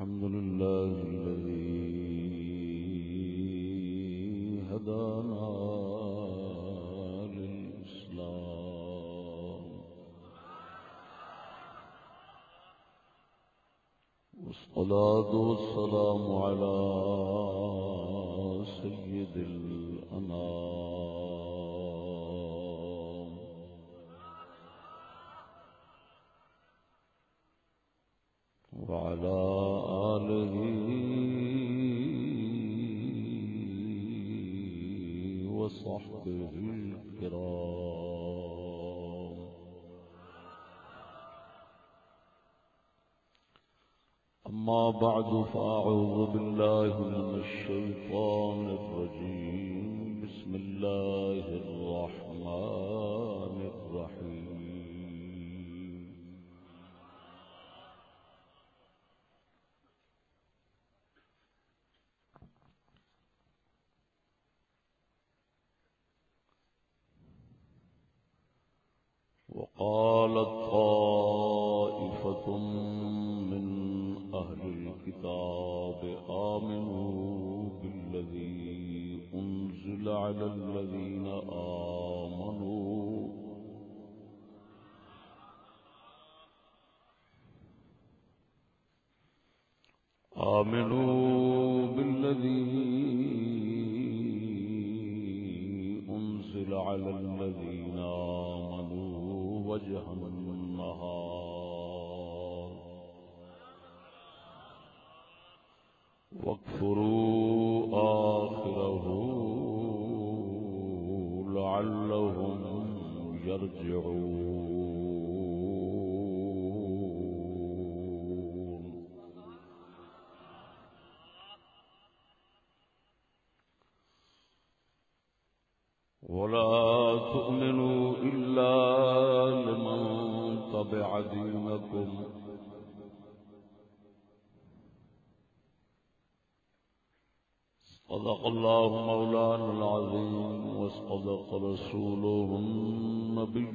الحمد لله الذي هدانا للإسلام والصلاة والسلام على سيد الأنام وعلى آله وصحبه الكرام. أما بعد فأعوذ بالله من الشيطان الرجيم. بسم الله الرحمن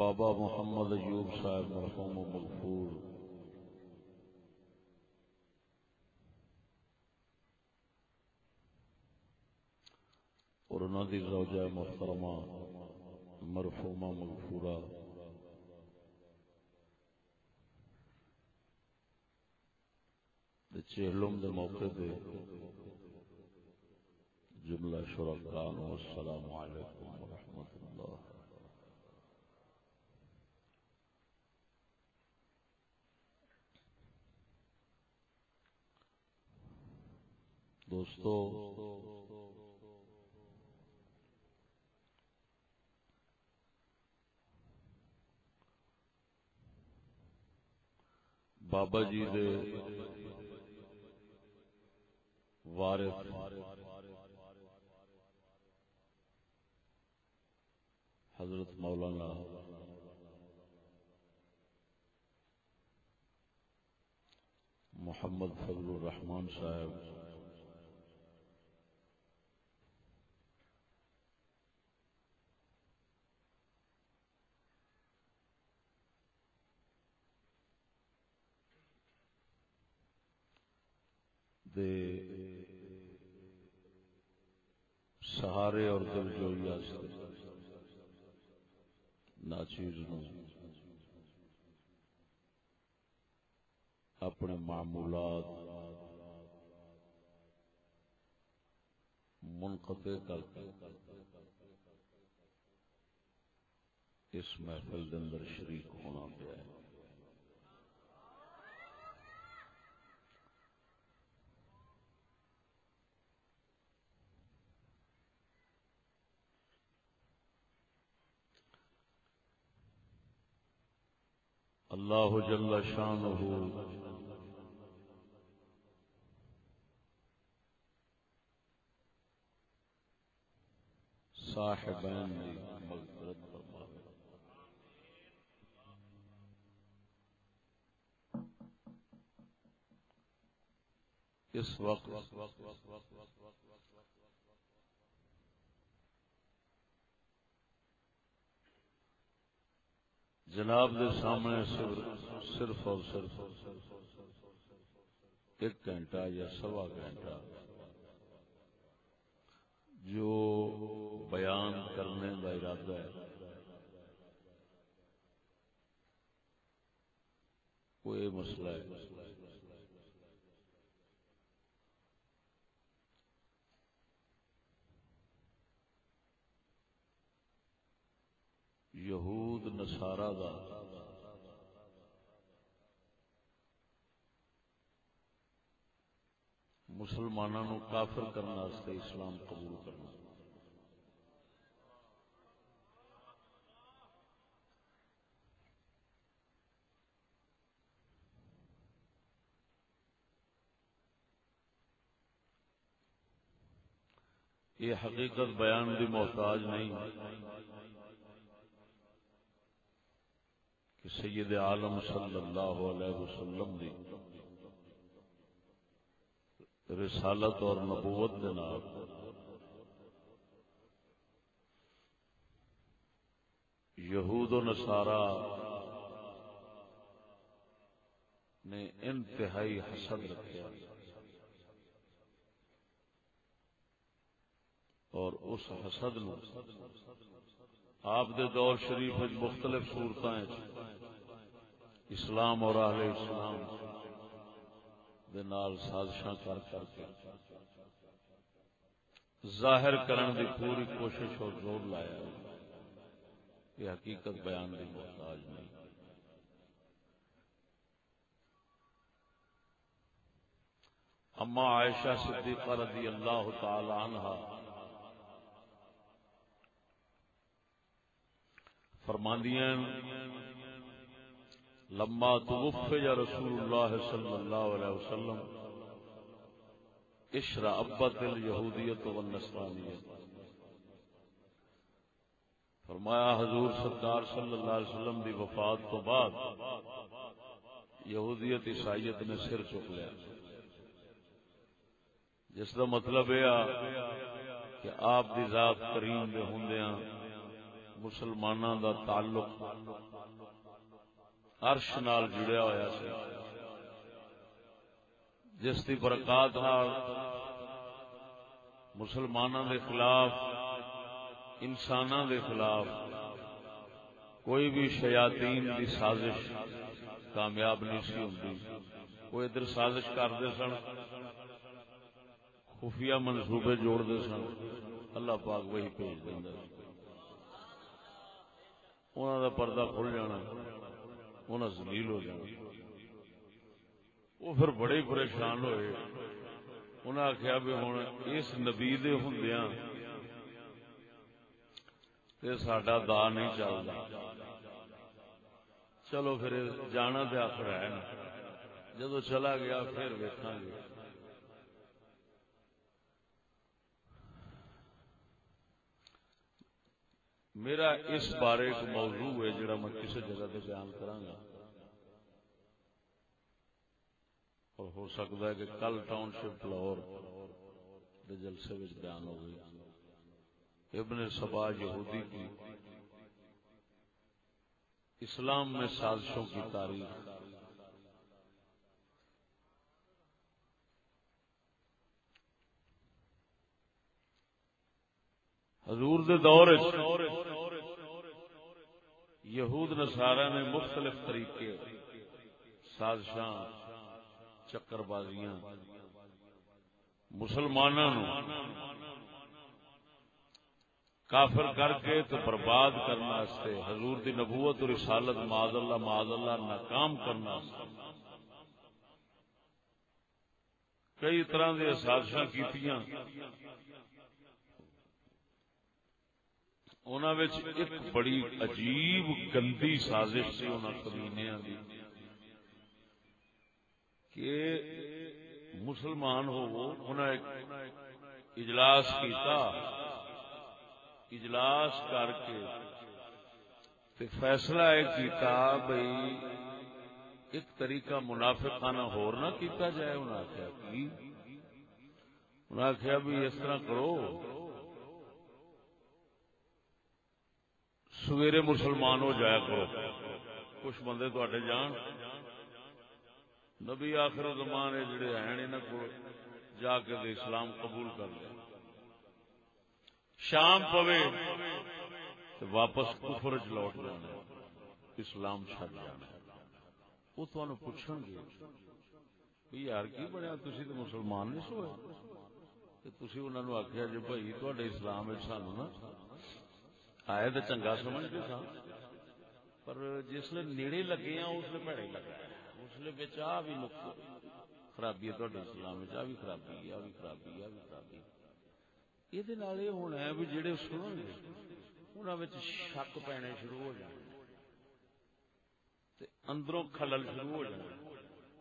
بابا محمد ایوب صاحب مرحوم و مغفور۔ اور انہوں دی زوجہ محترمہ مرحومہ مغفورہ۔ دے چہلم دے موقع دے جملہ شرکان، والسلام علیکم ورحمۃ اللہ۔ دوستو بابا جی دے وارث حضرت مولانا محمد فضل الرحمان صاحب دے سہارے اور دل جوئی ناچیز اپنے معمولات منقطع کر کے اس محفل کے اندر شریک ہونا پیا۔ ہے اللہ جل شانہ صاحبین مغفرت فرمائے اس وقت جناب دے سامنے صرف اور صرف ایک گھنٹہ یا سوا گھنٹہ جو بیان کرنے کا ارادہ ہے۔ وہ یہ مسئلہ ہے۔ یہود نسارا دا۔ مسلمانوں کافر کرنے اسلام قبول کرنا۔ یہ حقیقت بیان بھی محتاج نہیں۔ کہ سید عالم صلی اللہ علیہ وسلم دی رسالت اور نبوت کے نام یہود و نصارہ نے انتہائی حسد رکھا اور اس حسد نو آپ دے دور شریف مختلف صورت اسلام اور اہل اسلام دے نال سازشاں کر کر کے ظاہر کرن دی پوری کوشش اور زور لایا یہ حقیقت بیان دی محتاج نہیں۔ اما عائشہ صدیقہ رضی اللہ تعالی عنہ فرماندیاں، لما توفی رسول اللہ صلی اللہ علیہ وسلم اشرا ابت الیہودیت والنصرانیت فرمایا، حضور سرکار صلی اللہ علیہ وسلم دی وفات تو بعد یہودیت عیسائیت نے سر چک لیا۔ جس کا مطلب یہ کہ آپ دی ذات کریم دے ہوندیاں مسلمانوں دا تعلق عرش نال جڑیا ہوا سی۔ جس کی برکات مسلمانوں دے خلاف انسان دے خلاف کوئی بھی شیاطین دی سازش کامیاب نہیں سی ہوں وہ ادھر سازش کرتے سن، خفیہ منصوبے جوڑتے سن۔ اللہ پاک وہی بھیج دینا انہوں دا پردہ کھل جانا انہوں زلیل ہو جانا وہ پھر بڑے پریشان ہوئے۔ انہیں آخیا بھی ہوں اس نبی دے ہندیاں تے ساڈا دا نہیں چلتا چلو پھر، جانا تو آخر ہے۔ نا جدو چلا گیا، پھر ویکاں گے۔ میرا اس بارے ایک موضوع ہے جڑا میں کسی جگہ پہ بیان کرا گا اور ہو سکتا ہے کہ کل ٹاؤن شپ لاہور جلسے میں بیان ہو گئی ابن سبا یہودی کی اسلام میں سازشوں کی تاریخ۔ حضور دے دور یہود نسارا نے مختلف طریقے، سازشاں چکر بازیاں مسلمانوں کافر کر کے تو برباد کرنے حضور دی نبوت اور رسالت معذ اللہ معذ اللہ ناکام کرنا کئی طرح کی سازش کی ایک بڑی عجیب گندی سازش سی کمینیا کہ مسلمان ہو اجلاس کیتا، اجلاس کر کے تے فیصلہ یہ کیتا بھائی ایک طریقہ منافقانہ ہور نہ کیتا جائے انہیں آخیا کی؟ انہیں آخیا بھی اس طرح کرو۔ سویرے مسلمان ہو جایا کرو۔ کچھ بندے تے جان۔ نبی آخر زمان ہے جڑے ہیں انہوں کو جا کے دے اسلام قبول کر لیا۔ شام پوے تو واپس کفر چ لوٹ جانا اسلام چڈ جانا وہ تمہیں پوچھ گے یار کی بنیا تھی تو مسلمان نہیں سوئے؟ تھی انہوں نے آخیا جی بھائی تے اسلام سانو نا آئے تو چنگا سمجھتے سا پر جس نے نیڑے لگے ہیں اس لیے پیڑے لگا اس لیے آ بھی نقص خرابی ہے تھوڑے اسلام آ بھی خرابی آ بھی خرابی آ بھی خرابی یہ ہونا ہے بھی جڑے سنن گے انہوں شک پینے شروع ہو جائیں اندروں خلل شروع ہو جائے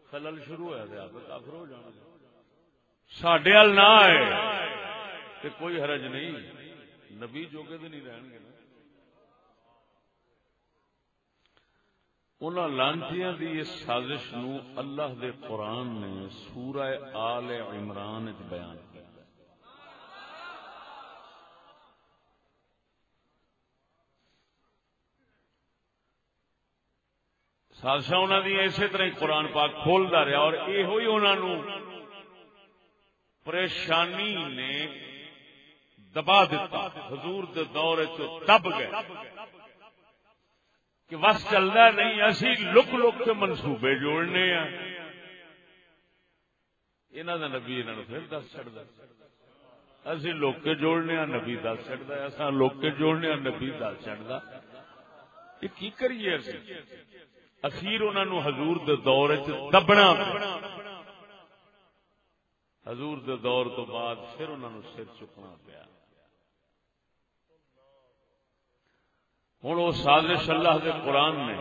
خلل شروع ہوا تو آپ کافر ہو جانا سڈے نہ آئے تے کوئی حرج نہیں نبی جوگے تو نہیں رہن گے نا ان لانچیاں دی اس سازش نو اللہ دے قرآن نے سورہ آل عمران بیان کیا۔ سازشا انہوں نے اسی طرح قرآن پاک کھولتا رہا اور یہ انہوں پریشانی نے دبا دیتا حضور دے دور دب گئے۔ کہ بس چلتا نہیں، اسی لک لک کے منصوبے جوڑنے ہیں۔ انہوں نے نبی انہوں پھر دس چڑھتا اسی لوکے جوڑنے نبی دس چڑھتا اصا لوکے جوڑنے نبی دس چڑھتا یہ کی کریے اخیر انہوں حضور دے دور دبنا حضور دے دور تو بعد پھر انہوں سر چکنا پیا۔ ہوں وہ سازش اللہ دے قرآن نے،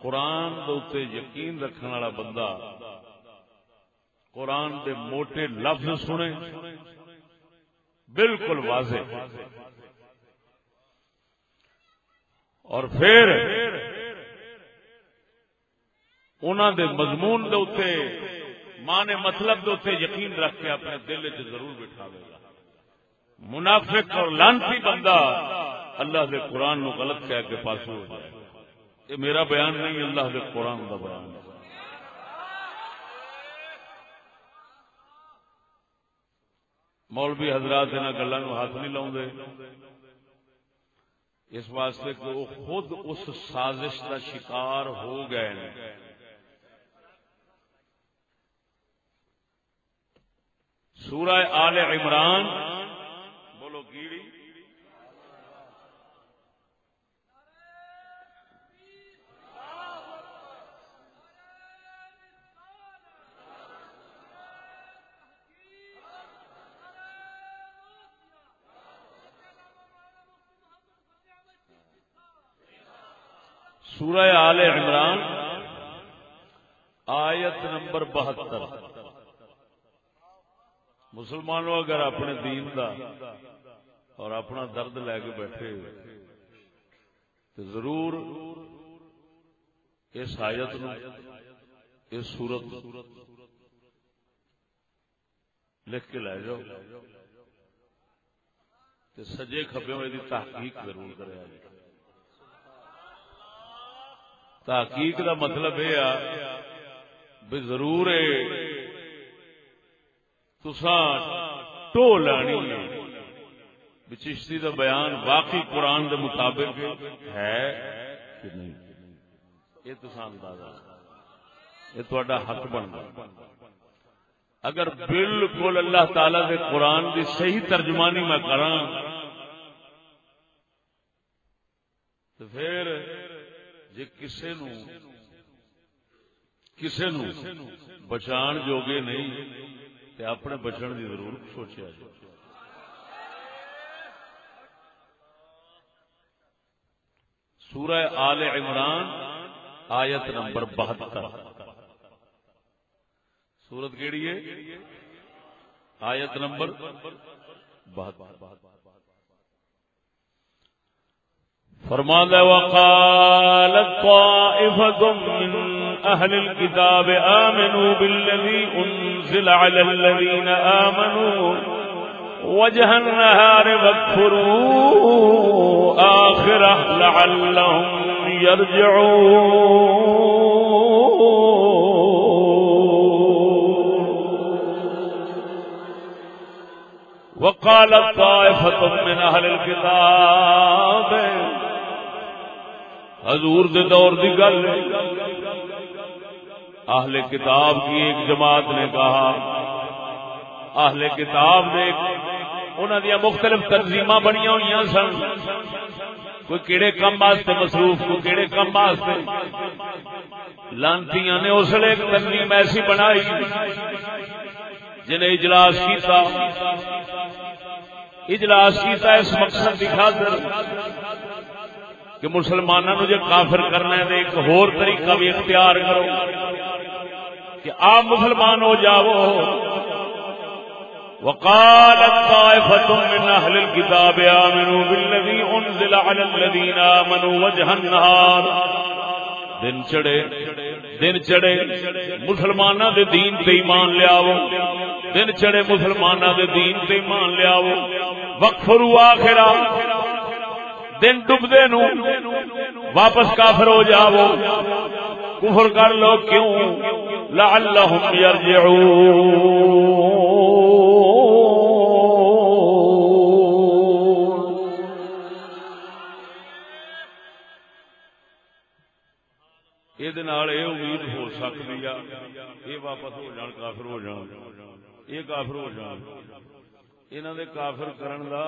قرآن دے یقین رکھنے والا بندہ، قرآن دے موٹے لفظ سنے، بالکل واضح۔ اور پھر انہوں دے مضمون دے اتے مانے مطلب دے اتے یقین رکھ کے اپنے دل چ ضرور بٹھا دے گا۔ منافق اور لانسی بندہ اللہ دے قرآن نو غلط کہہ کے پاس ہو جائے۔ یہ میرا بیان نہیں اللہ دے قرآن کا بیان۔ ہے مولوی حضرات ان گلوں ہاتھ نہیں لاؤ اس واسطے کہ وہ خود اس سازش کا شکار ہو گئے سورہ آل عمران بولو گیڑی سورہ آل عمران، آیت نمبر بہتر۔ مسلمانوں، اگر اپنے دین دا اور اپنا درد لے کے بیٹھے تو ضرور اس آیت نو، اس سورت لکھ کے لے جاؤ سجے کبے میں تحقیق ضرور کرے۔ تحقیق دا مطلب یہ بھی ضرور تسا ٹو لانی چشتی دا بیان واقعی قرآن دے مطابق ہے کہ نہیں؟ یہ تو اندازہ یہ تا حق بن گیا اگر بالکل اللہ تعالی دے قرآن دی صحیح ترجمانی میں کرا تو پھر جی کسے نو کسے نو بچان جوگے نہیں، تے اپنے بچن دی ضرور سوچیا جائے۔ سورہ آل عمران آیت نمبر بہتر۔ سورت کیڑی ہے؟ آیت نمبر بہتر۔ فرمان وقالت طائفة من أهل الكتاب آمنوا بالذي أنزل على الذين آمنوا وجه النهار واكفروا آخرة لعلهم يرجعون۔ وقال طائفة من أهل الكتاب حضور دے دور دی گل اہل کتاب کی ایک جماعت نے کہا، اہل کتاب نے انہوں دیا مختلف تنظیم بنیا ہوئی سن۔ کوئی کہڑے کم واسطے مصروف، کوئی کہڑے کم واسطے۔ لانتی نے اس لیے ایک تنظیم ایسی بنائی جنہیں اجلاس کیتا۔ اجلاس کیتا اس مقصد کی خاطر کہ مسلمانوں جی کافر کرنا ہے تو ایک ہور طریقہ بھی اختیار کرو کہ آپ مسلمان ہو جاؤ۔ وقالت طائفة من أهل الكتاب آمنوا بالذي أنزل على الذين آمنوا وجه النهار دن چڑے دن چڑے مسلمانہ دے دین تے ایمان لیاو دن چڑے مسلمانہ دے دین تے ایمان لیاو وقفرو آخرا دن ڈب دے نو واپس کافر ہو جاو کفر کر لو، کیوں؟ لعلہم یرجعون۔ یہ دن آڑے امید ہو سکتی ہے، یہ واپس ہو جان، کافر ہو جان۔ یہ کافر ہو جان۔ انہوں نے کافر کرن دا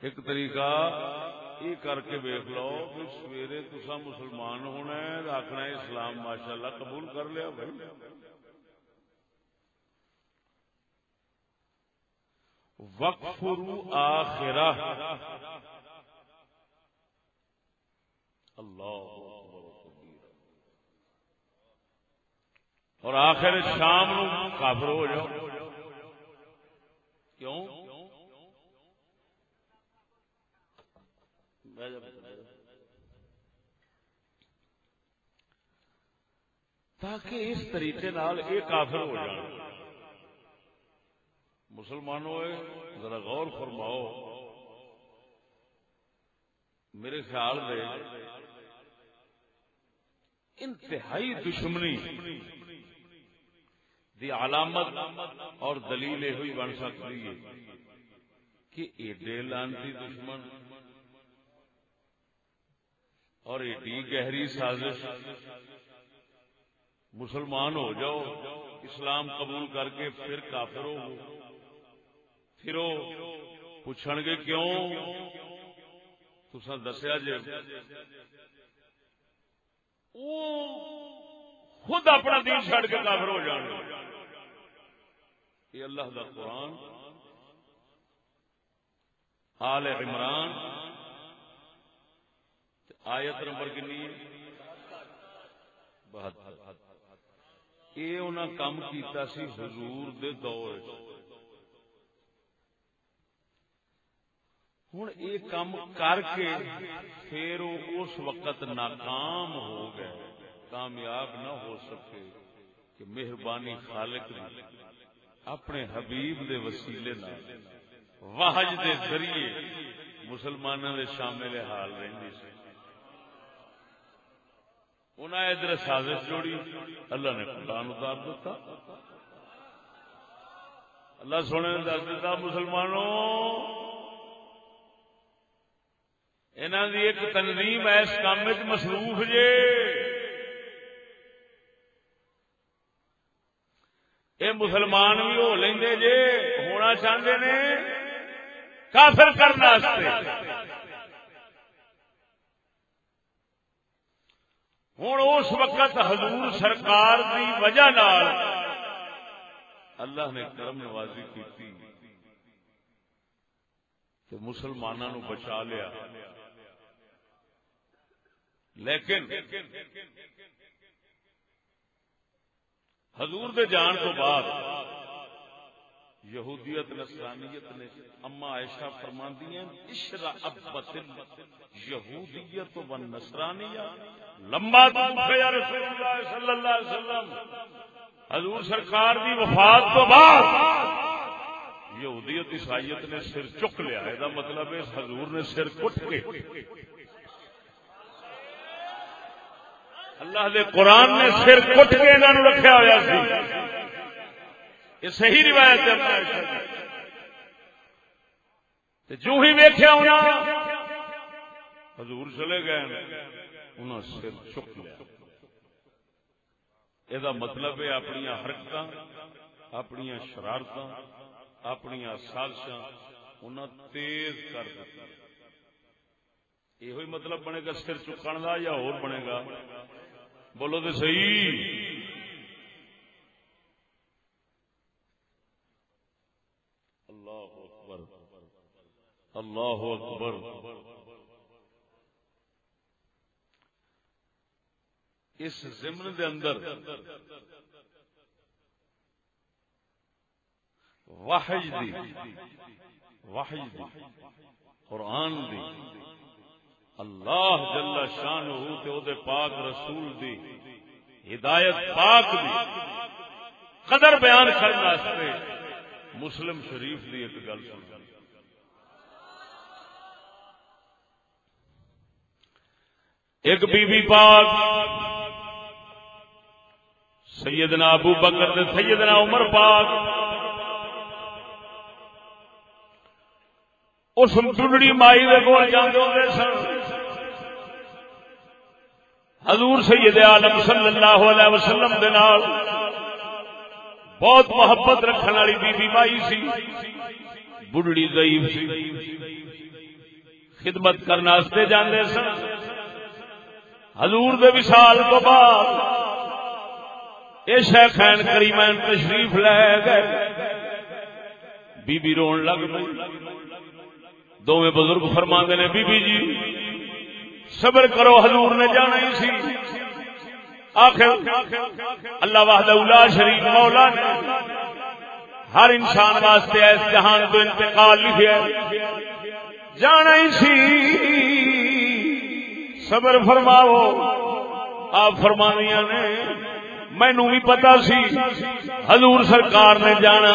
ایک طریقہ یہ کر کے ویک لو کہ سویرے تسا مسلمان ہونا ہے آخنا اسلام ماشاء اللہ قبول کر لیا بھائی۔ وقف رو آخرہ۔ اللہ اور آخر شام نو کافر ہو جاؤ۔ کیوں؟ تاکہ اس طریقے نال یہ کافر ہو جائے۔ مسلمانوں، ذرا غور فرماؤ۔ میرے خیال میں انتہائی دشمنی دی علامت اور دلیل ہوئی بن سکتی ہے کہ ایڈے لانتی دشمن اور ایڈی گہری سازش۔ مسلمان ہو جاؤ، اسلام قبول کر کے پھر کافر ہو۔ پھر پوچھن گے کیوں؟ تسا دسیا جی وہ خود اپنا دین چڑ کے کافر ہو جان یہ اللہ کا قرآن۔ آل عمران۔ آیت نمبر کنی یہ انہیں کام کیتا سی حضور دے دور ہوں یہ کام کر کے پھر اس وقت ناکام ہو گئے۔ کامیاب نہ ہو سکے کہ مہربانی خالق نے اپنے حبیب دے وسیلے واہج دے ذریعے مسلمانوں دے شامل حال رہی سی انہیں ادھر سازش جوڑی، اللہ نے قرآن اتار دیتا اللہ سونے نے دس دیتا مسلمانوں انہوں دی ایک تنظیم ہے اس کام مصروف جے۔ یہ مسلمان بھی ہو لیں جے، ہونا چاہتے نے کافر کرنے ہوں اس وقت حضور سرکار کی وجہ نال اللہ نے کرم نوازی کی مسلمانوں بچا لیا۔ لیکن حضور دے جان تو بعد یہودیت نسرانیت نے اما عائشہ فرماندی ہیں اشرا ابت یہودیت و نسرانیہ لمبا رسول اللہ صلی اللہ علیہ وسلم، حضور سرکار دی وفات تو بعد یہودیت عیسائیت نے سر چک لیا۔ یہ مطلب ہے حضور نے سر کٹ کے۔ اللہ دے قرآن نے سر کٹ کے انہوں رکھا ہوا سی۔ یہ صحیح روایت ہے جو ہی ویخیا ہونا۔ حضور چلے گئے انہوں سر چک لیا۔ یہ مطلب ہے اپنی حرکت اپنی شرارت اپنی سازش تیز کر یہ مطلب بنے گا سر چکن کا یا اور بنے گا؟ بولو تو صحیح۔ اللہ اکبر۔ اللہ اکبر۔ اس زمن دے اندر واحج دی واحج دی، قرآن دی، اللہ جل شان ہو تے او دے پاک رسول دی، ہدایت پاک دی، قدر بیان کرنے واسطے مسلم شریف دی ایک گل سن۔ ایک بی بی پاک، سیدنا ابو بکر تے سیدنا عمر پاک، اس ٹنڈی مائی دے کول جاندے ہوندے سن۔ حضور سید عالم صلی اللہ علیہ وسلم دے نال بہت محبت رکھنے والی بی بی مائی سی بڑھڑی ضعیف سی۔ خدمت کرنے جاندے سن۔ حضور دے وصال تو بعد یہ شیخین کریمین تشریف لے گئے۔ بی بی رون لگ گئی دونوں بزرگ فرما نے بی بی جی صبر کرو، حضور نے جانا ہی سی۔ آخر اللہ وحدہ اولا شریف مولا نے ہر انسان واسطے اس جہان تو انتقال لکھے جانا ہی سی۔ صبر فرماو آپ فرمانیاں نے مینو بھی پتا سی۔ حضور سرکار نے جانا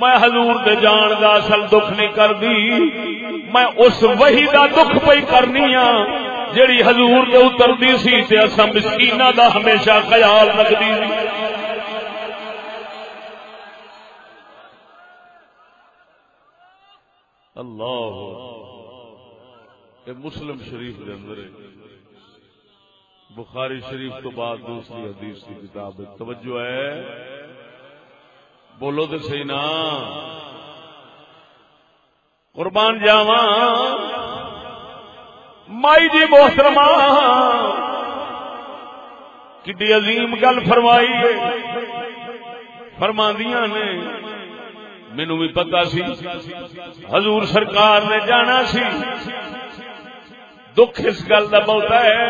میں حضور دے جان دا اصل دکھ نہیں کر دی میں اس وہی دا دکھ پہ کرنی ہاں۔ جیڑی حضور دے اتر دی سی تے اسا مسکینہ دا ہمیشہ خیال رکھدی سی۔ اللہ مسلم شریف دے اندر بخاری شریف تو بعد دوسری حدیث کی کتاب توجہ ہے۔ بولو تو صحیح نا۔ قربان جاوا مائی جی محترما کی عظیم گل فرمائی ہے، فرماندیاں نے مینو بھی پتا سی، حضور سرکار نے جانا سی۔ دکھ اس گل کا بہت ہے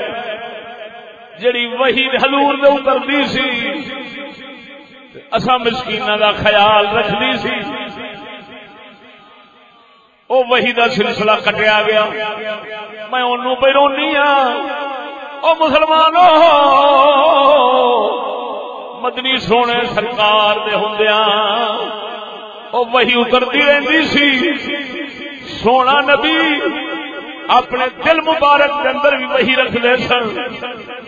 جڑی وہی حضور دے اترتی سی اصا مسکین دا خیال رکھنی سی۔ او وہی دا سلسلہ کٹیا گیا۔ میں انہوں پہ رونی ہاں۔ او مسلمانوں، مدنی سونے سرکار دے ہوندیاں او وہی اترتی رہندی سی۔ سونا نبی اپنے دل مبارک کے اندر بھی وہی رکھتے سن۔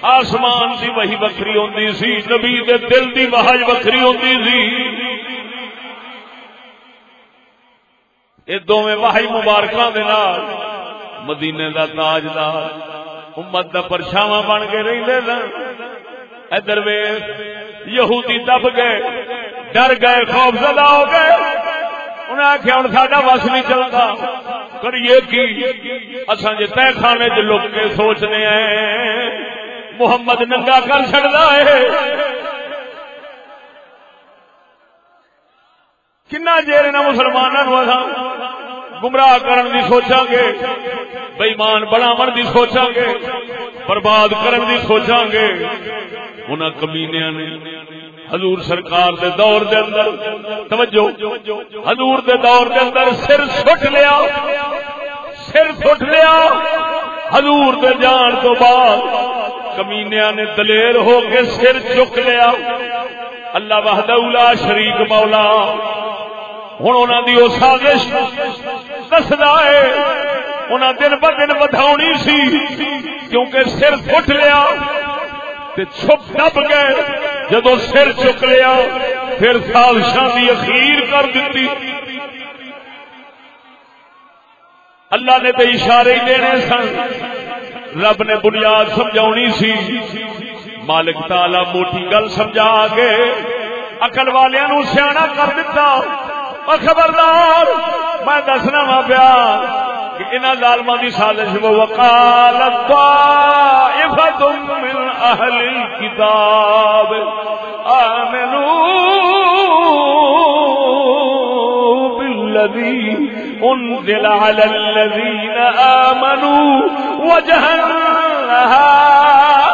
آسمان کی وہی وکری ہوتی سی، نبی دے دل کی وحج وکری ہوتی سی۔ یہ دونوں واہی مبارکاں دے نال مدینے دا تاجدار، امت دا پرچھاواں بن کے رہندے سن۔ ادھر ویخ یہودی دب گئے، ڈر گئے، خوف زدہ ہو گئے۔ انہیں آخیا ہوں ساڈا بس نہیں چلتا۔ کریے کی؟ اصا جی تہ خانے چ لک کے سوچنے ہیں۔ محمد ننگا کر چڑتا ہے۔ کنا چیر مسلمانوں گمراہ کرن دی سوچا گے بےمان بناو دی سوچا گے برباد کرن دی سوچا گے ان کمینیا نے حضور سرکار دے دور دے اندر، توجہ، حضور دے دور دے اندر سر سٹ لیا، سر سٹ لیا۔ حضور دے جان تو بعد کمینیا نے دلیر ہو کے سر چک لیا۔ اللہ وحدہ شریک مولا۔ ہوں انہوں کی وہ سازش دسدا ہے۔ انہیں دن ب دن بدھاؤنی سی، کیونکہ سر فٹ لیا چھپ دب گئے۔ جدو سر چک لیا، پھر سازشاں کی اخیر کر دیتی اللہ نے تو اشارے ہی دینے سن۔ رب نے بنیاد سمجھا سی۔ مالک تالا موٹی گل سمجھا کے اکل والوں سیاح کر دیتا خبردار، میں دسنا وا پیا کہ ان ظالموں کی سازش وہ وکالت من اہل کتاب بالذي انزل على الذين آمنوا وجه النهار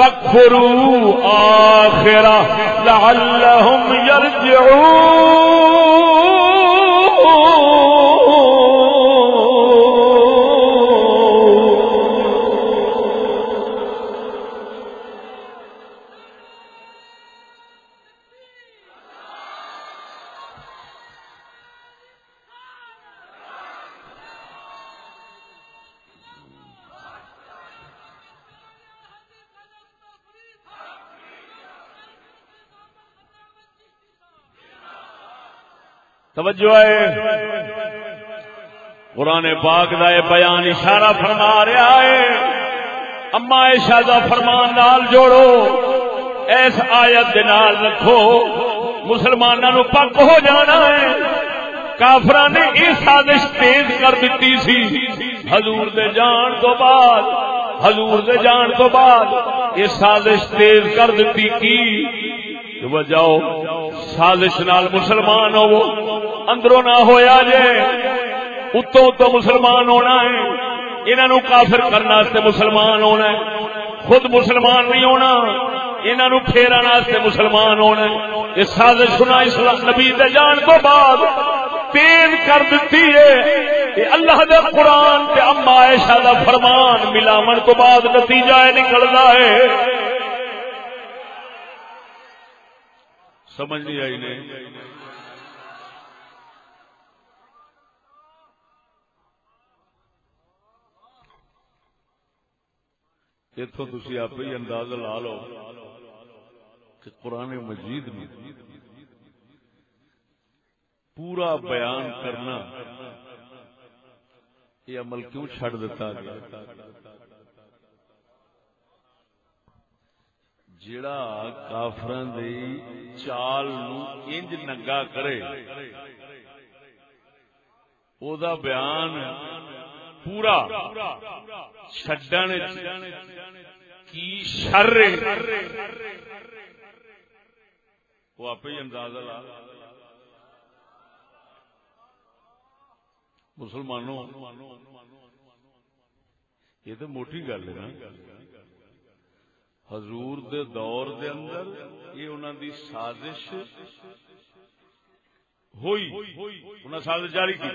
فاكفروا آخره لعلهم يرجعون. توجہ ہے۔ قرآن پاک دا یہ بیان اشارہ فرما رہا ہے۔ اما ایشا دا فرمان نال جوڑو۔ ایس آیت دے نال رکھو۔ مسلمانوں پک ہو جانا ہے۔ کافر نے یہ سازش تیز کر دیتی سی۔ حضور دے جان تو بعد، حضور دے جان تو بعد یہ سازش تیز کر دیتی کی؟ جاؤ سازش نال مسلمان ہو اندروں نہ ہویا جے، اتوں تو مسلمان ہونا ہے۔ انہوں کافر کرنے مسلمان ہونا ہے۔ خود مسلمان نہیں ہونا انہوں پھیرنے مسلمان ہونا ہے۔ یہ سازش سنا اسلام نبی دے جان تو بعد تیز کر دیتی ہے اللہ دے قرآن تے اما عائشہ دا فرمان ملاون تو بعد نتیجہ نکلنا ہے۔ سمجھ نہیں آئی نہیں اتو تھی آپ ہی انداز لا لو کہ قرآن مجید میں پورا بیان کرنا یہ عمل کیوں چھڑ دیتا گیا جڑا کافر چال انج ننگا کرے، او دا بیان پورا چڈن کی شر وہ آپ ہی اندازہ لا مسلمانوں، یہ تو موٹی گل ہے نا۔ حضور دے دور دے اندر یہ انہوں دی سازش ہوئی। انہیں سازش جاری کی۔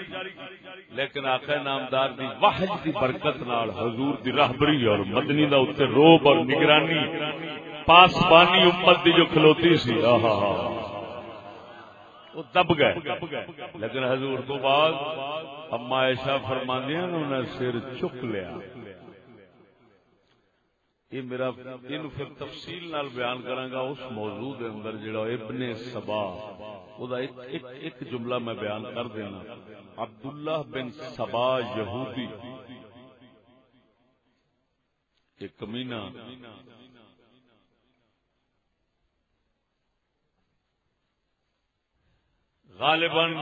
لیکن آقا نامدار دی وحج دی برکت نال حضور دی رہبری اور مدنی دا اتنے روب اور نگرانی، پاسبانی امت دی جو کھلوتی سی، آہا وہ دب گئے۔ لیکن حضور تو بعد اما ایشا فرماندیا انہوں نے سر چک لیا۔ یہ میرا ان پھر تفصیل نال بیان کروں گا، اس موضوع دے اندر جڑا ابن سبا ایک جملہ میں بیان کر دینا۔ عبداللہ بن سبا یہودی۔ ایک کمینہ۔ غالباً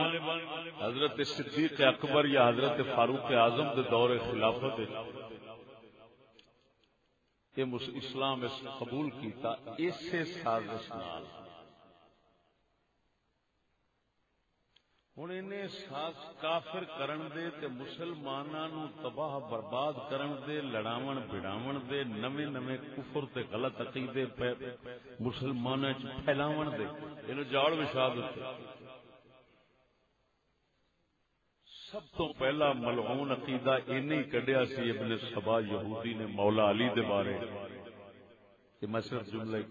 حضرت صدیق اکبر یا حضرت فاروق اعظم دے دور خلافت اسلام اس قبول کیتا اسے سازش نال۔ ہوں ساز کافر کرن دے تے مسلماناں نو تباہ برباد کرن دے، لڑاون بڑاون دے، نویں نویں کفر تے غلط عقیدے پہ مسلماناں چ پھیلاون دے۔ اینو جاڑ وشا دتے سب تو پہلا ملعون عقیدہ اینی کڈیا سی ابن سبا یہودی نے مولا علی دے بارے۔ کہ میں صرف جملے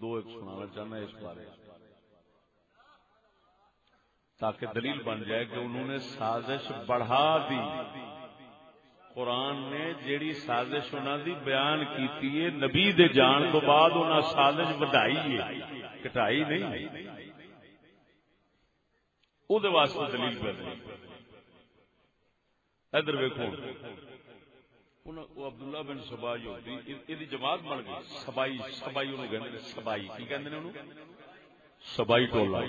دو ایک سنانا چاہنا اس بارے۔ تاکہ دلیل بن جائے کہ انہوں نے سازش بڑھا دی۔ قرآن نے جیڑی سازش انہوں دی بیان کیتی ہے، نبی دے جان تو بعد انہوں سازش بڑھائی ہے، کٹائی نہیں۔ او دے واسطے دلیل پہ ادھر ویکو عبداللہ بن سبائی ہوتی یہ جماعت بن گئی۔ سبائی سبائی انہوں سبائی کی کہتے ہیں سبائی ٹولا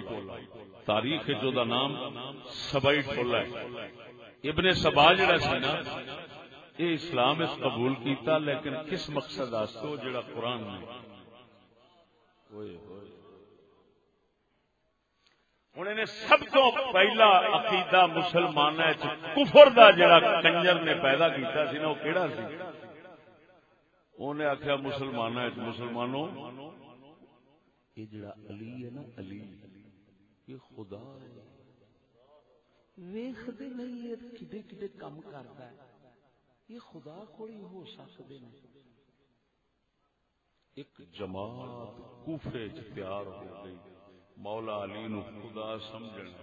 تاریخ جو دا نام سبائی ٹولا ہے۔ ابن سبا جڑا سی نا، یہ اسلام اس قبول کیتا، لیکن کس مقصد آستے جڑا قرآن نے؟ انہیں سب تو پہلا عقیدہ مسلمان کفر دا جڑا کنجر نے پیدا کیتا سی نا، وہ کیڑا سی؟ انہیں آخیا مسلمان مسلمانوں یہ جڑا علی ہے نا، علی، یہ خدا ہے۔ ویختے نہیں، یہ کڈے کڈے کام کرتا ہے۔ یہ خدا کو ہی ہو سکتے ہیں۔ ایک جماعت کوفے چ تیار ہو گئی۔ مولا علی نو خدا سمجھن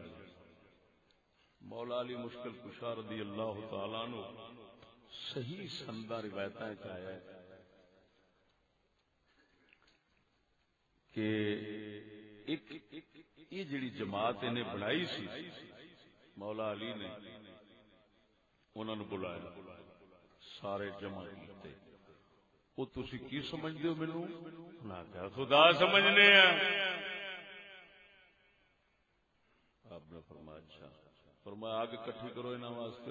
مولا علی مشکل کشا رضی اللہ تعالی نو صحیح سندہ روایتیں چاہیا ہے۔ کہ ایک یہ جڑی جماعت انہیں بنائی سی، مولا علی نے انہوں نے بلایا، سارے جمع کیتے۔ وہ تھی کی سمجھتے ہو مینو کیا خدا سمجھنے آپ نے فرمایا اچھا۔ فرمایا، آگ کٹھی کرو انہوں واسطے۔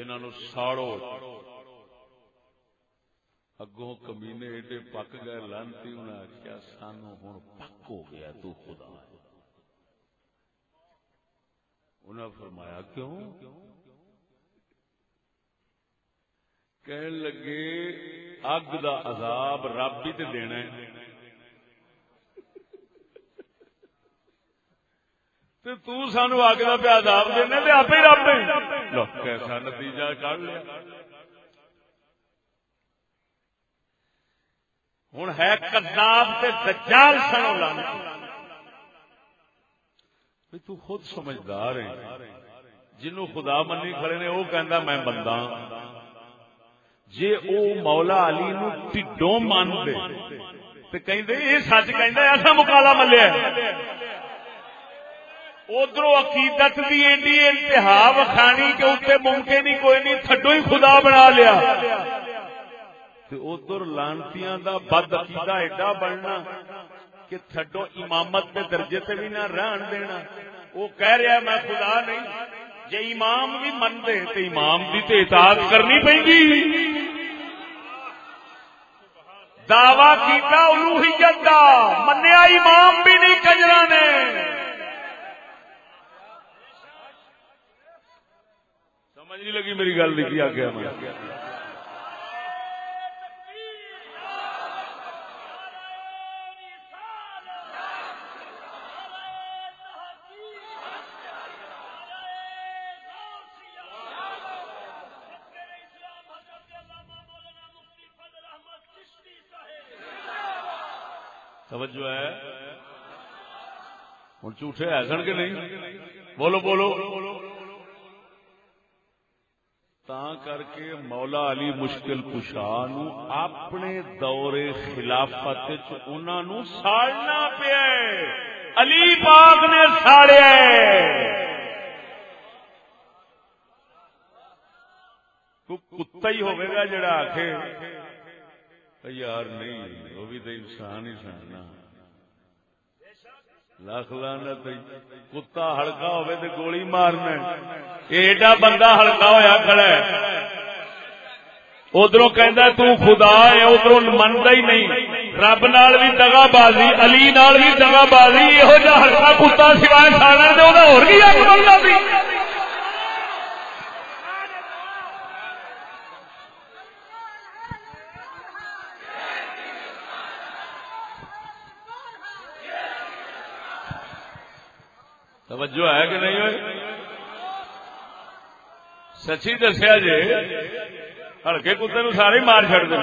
انہوں ساڑو۔ اگوں کمینے ایڈے پک گئے، لانتی انہیں آخیا سانو ہوں پک ہو گیا تو خدا انہیں فرمایا، کیوں؟ کہن لگے، اگ دا عذاب رب ہی تے دینا ہے. تو سانو اگ دا پہ عذاب دینا تے آپ ہی رب لو، کیسا نتیجہ کر لیا؟ ہوں ہے کداب دجال سنو لانتی تو خود سمجھدار ہے جنو خدا منی کھڑے نے، وہ کہندا میں بندہ ہاں۔ جے او مولا علی نو ٹڈوں مان دے، تے کہندے اے سچ کہندا ایسا مکالا ملیا ادھر عقیدت دی ایڈی انتہا وکھانی کہ اتنے ممکن ہی کوئی نہیں، تھڈو ہی خدا بنا لیا۔ ادھر لانتیاں دا بد عقیدہ ایڈا بننا کہ تھڈو امامت کے درجے سے بھی نہ رہن دینا۔ وہ کہہ رہا میں خدا نہیں، جے امام بھی من دے تو امام کی تو اطاعت کرنی پہ گی دعوی کیتا الوہیت دا، منیا امام بھی نہیں کجرا نے۔ سمجھ نہیں لگی میری گل لکھی آ گیا میں توجہ ہے۔ ہوں جھوٹے ہے سن کے نہیں؟ بولو بولو۔ تا کر کے مولا علی مشکل کشا نو اپنے دور خلافت انہوں ساڑنا پیا علی پاک نے ساڑیا کتا ہی ہوگا جڑا آخ یار نہیں، وہ بھی تو انسان ہی سننا۔ لکھ لانا کتا ہلکا ہوئے تو گولی مارنا ایڈا بندہ ہلکا ہوا کھڑا ادھر کہ خدا ہے ادھر منتا ہی نہیں۔ رب نال بھی دگا بازی علی نال بھی دگا بازی یہ ہلکا کتا سوائے سالن دے وہ ہو بنتا سی توجہ ہے کہ نہیں ہوئی؟ سچی دسیا جی ہلکے کتے نو سارے مار چڑ دے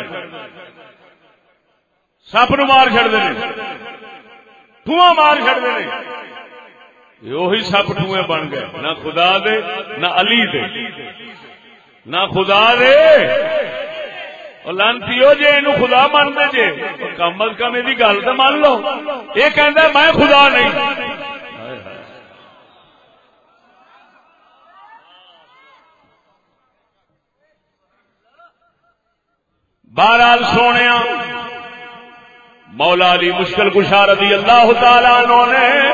سپ نو مار چڑ دے ٹواں مار چڑ دے وہی سپ ٹوئے بن گئے۔ نہ خدا دے، نہ علی دے۔ نہ خدا دے۔ لانتی جی یہ خدا مانتے جی کم از کم یہ گل تو مان لو۔ یہ کہ میں خدا نہیں۔ بہرحال سونے مولا علی مشکل کشا رضی اللہ تعالی نے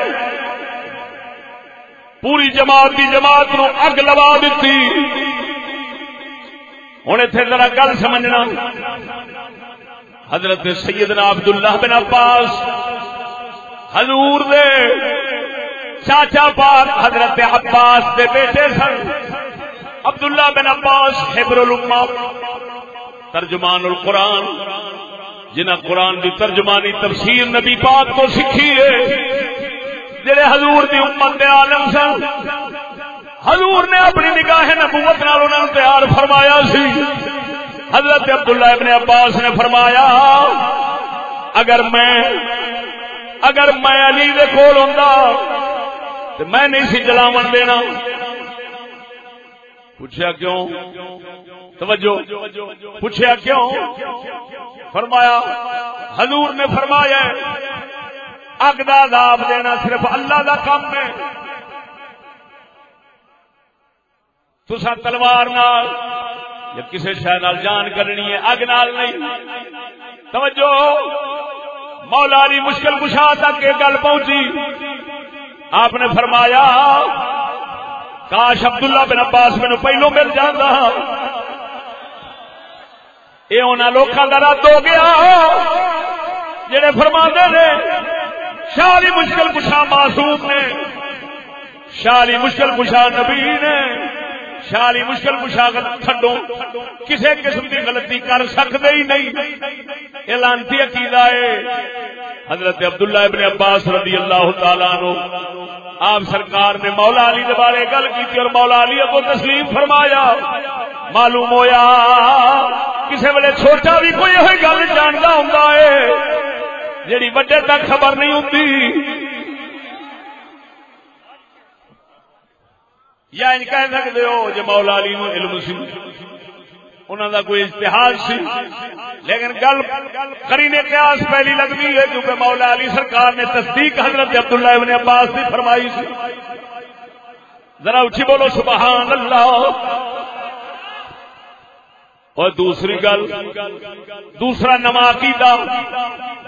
پوری جماعت کی جماعت نو اگ لوا دیتی ہوں اتنے ذرا گل سمجھنا۔ حضرت سیدنا عبداللہ بن عباس، حضور دے چاچا پاک حضرت عباس دے بیٹے سن۔ عبداللہ بن عباس حبر الما ترجمان القرآن، جنہ قرآن کی ترجمانی تفسیر نبی پاک کو سیکھی ہے، جڑے حضور دی امت دے عالم سن، حضور نے اپنی نگاہ نبوت نال انہوں نے تیار فرمایا سی۔ حضرت عبداللہ ابن عباس نے فرمایا، اگر میں اگر میں علی دے کول ہوں تو میں نہیں سی جلاون دینا۔ پوچھا کیوں؟ توجہ پوچھا کیوں؟ فرمایا، حضور نے فرمایا اگ کا عذاب دینا صرف اللہ کا کام ہے۔ تسا تلوار نال یا کسی شہر جان کرنی ہے، اگ نال نہیں۔ توجہ، مولا علی مشکل کشا تک یہ گل پہنچی۔ آپ نے فرمایا، کاش عبداللہ بن عباس مینو پہلو مل جانا یہ انہوں لوگوں کا رد ہو گیا۔ جڑے فرما نے شالی مشکل کشا معصوم نے شالی مشکل کشا نبی نے شالی مشکل کشا تھڈو کسی قسم کی غلطی کر سکتے ہی نہیں۔ لانتی عقیدہ ہے۔ حضرت عبداللہ ابن عباس رضی اللہ تعالیٰ نو آپ سرکار نے مولا علی دے بارے گل کی اور مولا علی کو تسلیم فرمایا۔ معلوم ہویا کسی ویلے چھوٹا بھی کوئی یہ گل جانتا ہوں جیڑی وڈے تک خبر نہیں ہوتی یا ان کہہ سکتے ہو جو مولا علی نو علم سی۔ انہوں کا کوئی اشتہار سی۔ لیکن گل کرینے قیاس پہلی لگتی ہے کیونکہ مولا علی سرکار نے تصدیق حضرت عبداللہ ابن عباس کی فرمائی سی۔ ذرا اچھی بولو، سبحان اللہ۔ اور دوسری گل، دوسرا نما عقیدہ،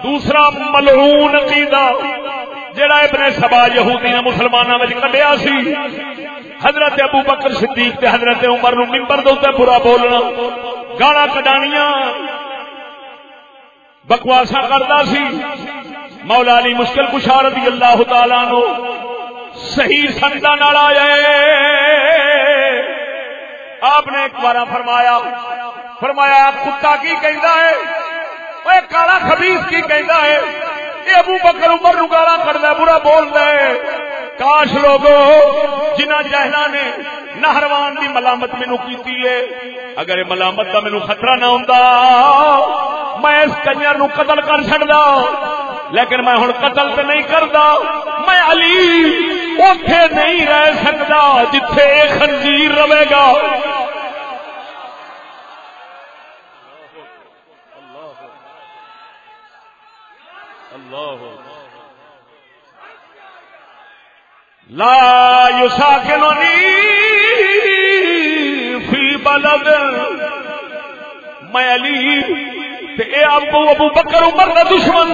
دوسرا ملعون عقیدہ، جڑا ابن سبا یہودی نے مسلمانوں میں کڈیا سی۔ حضرت ابو بکر صدیق تے حضرت عمر نو ممبر دے پورا بولنا۔ گالا کڈانیاں۔ بکواسا کرتا سی۔ مولا علی مشکل رضی اللہ تعالی نو صحیح سنگا نال آیا آپ نے ایک بار فرمایا فرمایا کتا کی کہندا ہے؟ کالا خبیث کی کہندا ہے؟ یہ ابو بکر عمر نو گالا کردا برا بولدا ہے۔ کاش لوگو جنہ جہلا نے نہروان کی ملامت مینو کی اگر یہ ملامت کا مینو خطرہ نہ ہوں میں اس کنجر نو قتل کر چڑا لیکن میں ہوں قتل تو نہیں کرتا میں علی اتے نہیں رہ سکتا جتھے خنزیر رہے گا اللہ لا یساکننی فی بلد میں علی تے اے ابو ابو بکر عمر دا دشمن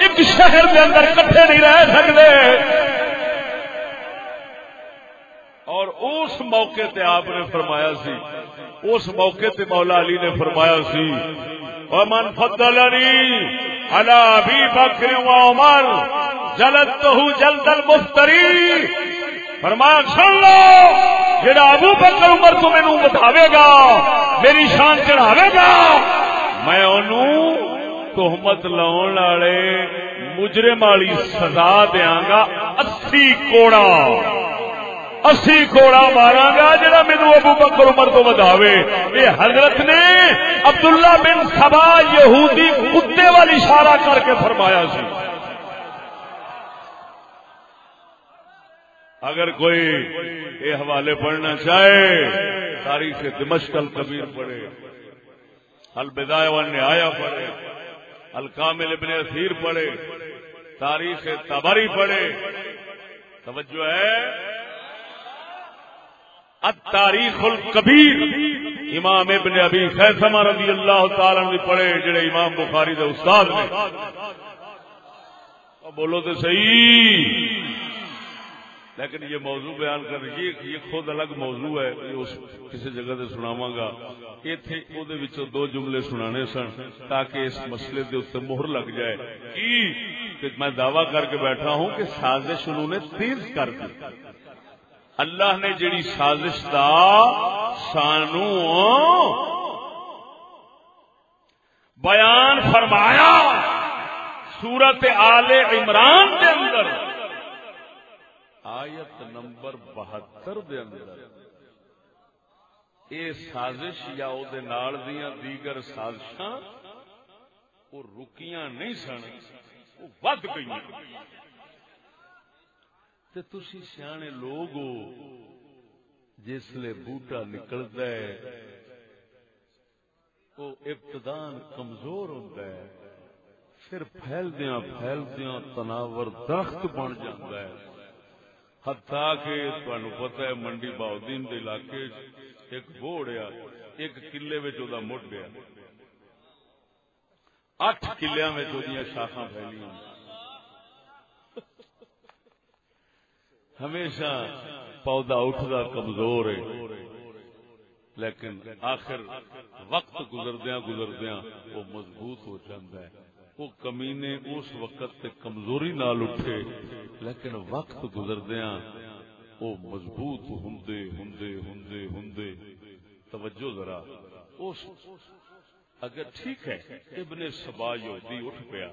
ایک شہر دے اندر کٹھے نہیں رہ سکتے اور اس موقع تے آپ نے فرمایا سی، اس موقع تے مولا علی نے فرمایا سی، ومن فضلنی علی ابی بکر و عمر جلدتہ جلد المفتری فرمایا سن لو، جڑا ابو بکر عمر تو مینوں بتاوے گا، میری شان چڑھاوے گا۔ میں انہوں تہمت لاؤن والے مجرم والی سزا دیاں گا، اسی کوڑا۔ اسی کوڑا مارا گا، جڑا مینو ابو بکر عمر تو بداوے یہ حضرت نے عبداللہ بن سبا یہودی کتے والی اشارہ کر کے فرمایا سی۔ اگر کوئی یہ حوالے پڑھنا چاہے، تاریخ دمشق الکبیر پڑھے البدایہ والنہایہ پڑھے، الکامل ابن اثیر پڑھے، تاریخ تبری پڑھے، توجہ ہے؟ التاریخ الکبیر امام ابن ابی خیسما رضی اللہ تعالی نے پڑھے، جڑے امام بخاری دے استاد نے۔ بولو تو صحیح۔ لیکن یہ موضوع بیان کر یہ یہ خود الگ موضوع ہے، یہ اس کسی جگہ سے سناواں گا۔ ایتھے او دے وچوں دو جملے سنانے سن تاکہ اس مسئلے دے اوپر مہر لگ جائے۔ کی؟ کہ میں دعویٰ کر کے بیٹھا ہوں کہ سازش انہوں نے تیز کر دی۔ اللہ نے جڑی سازش دا سانو بیان فرمایا سورت آل عمران کے اندر۔ آیت نمبر بہتر دے اندر اے سازش یا او دے نال دیاں دیگر سازشاں وہ رکیاں نہیں سن وہ ود گئی تے تسی سیانے لوگ ہو جسلے بوٹا نکلتا ہے وہ ابتدان کمزور ہوتا ہے، پھر پھیلدیا پھیلدیا تناور درخت بن جاتا ہے۔ ہتا کہ تمہیں پتا ہے منڈی باؤدین کے علاقے ایک بوڑیا ایک کلے مٹ گیا اٹھ کلیا شاخا پھیلیاں۔ ہمیشہ پودا اٹھتا کمزور ہے، لیکن آخر وقت گزردیا گزردیا وہ مضبوط ہو جاتا ہے۔ وہ کمینے اس وقت تے کمزوری نال اٹھے، لیکن وقت گزردیا وہ مضبوط ہندے ہندے ہندے ہندے توجہ ذرا، اس اگر ٹھیک ہے، ابن سبا یہودی اٹھ پیا،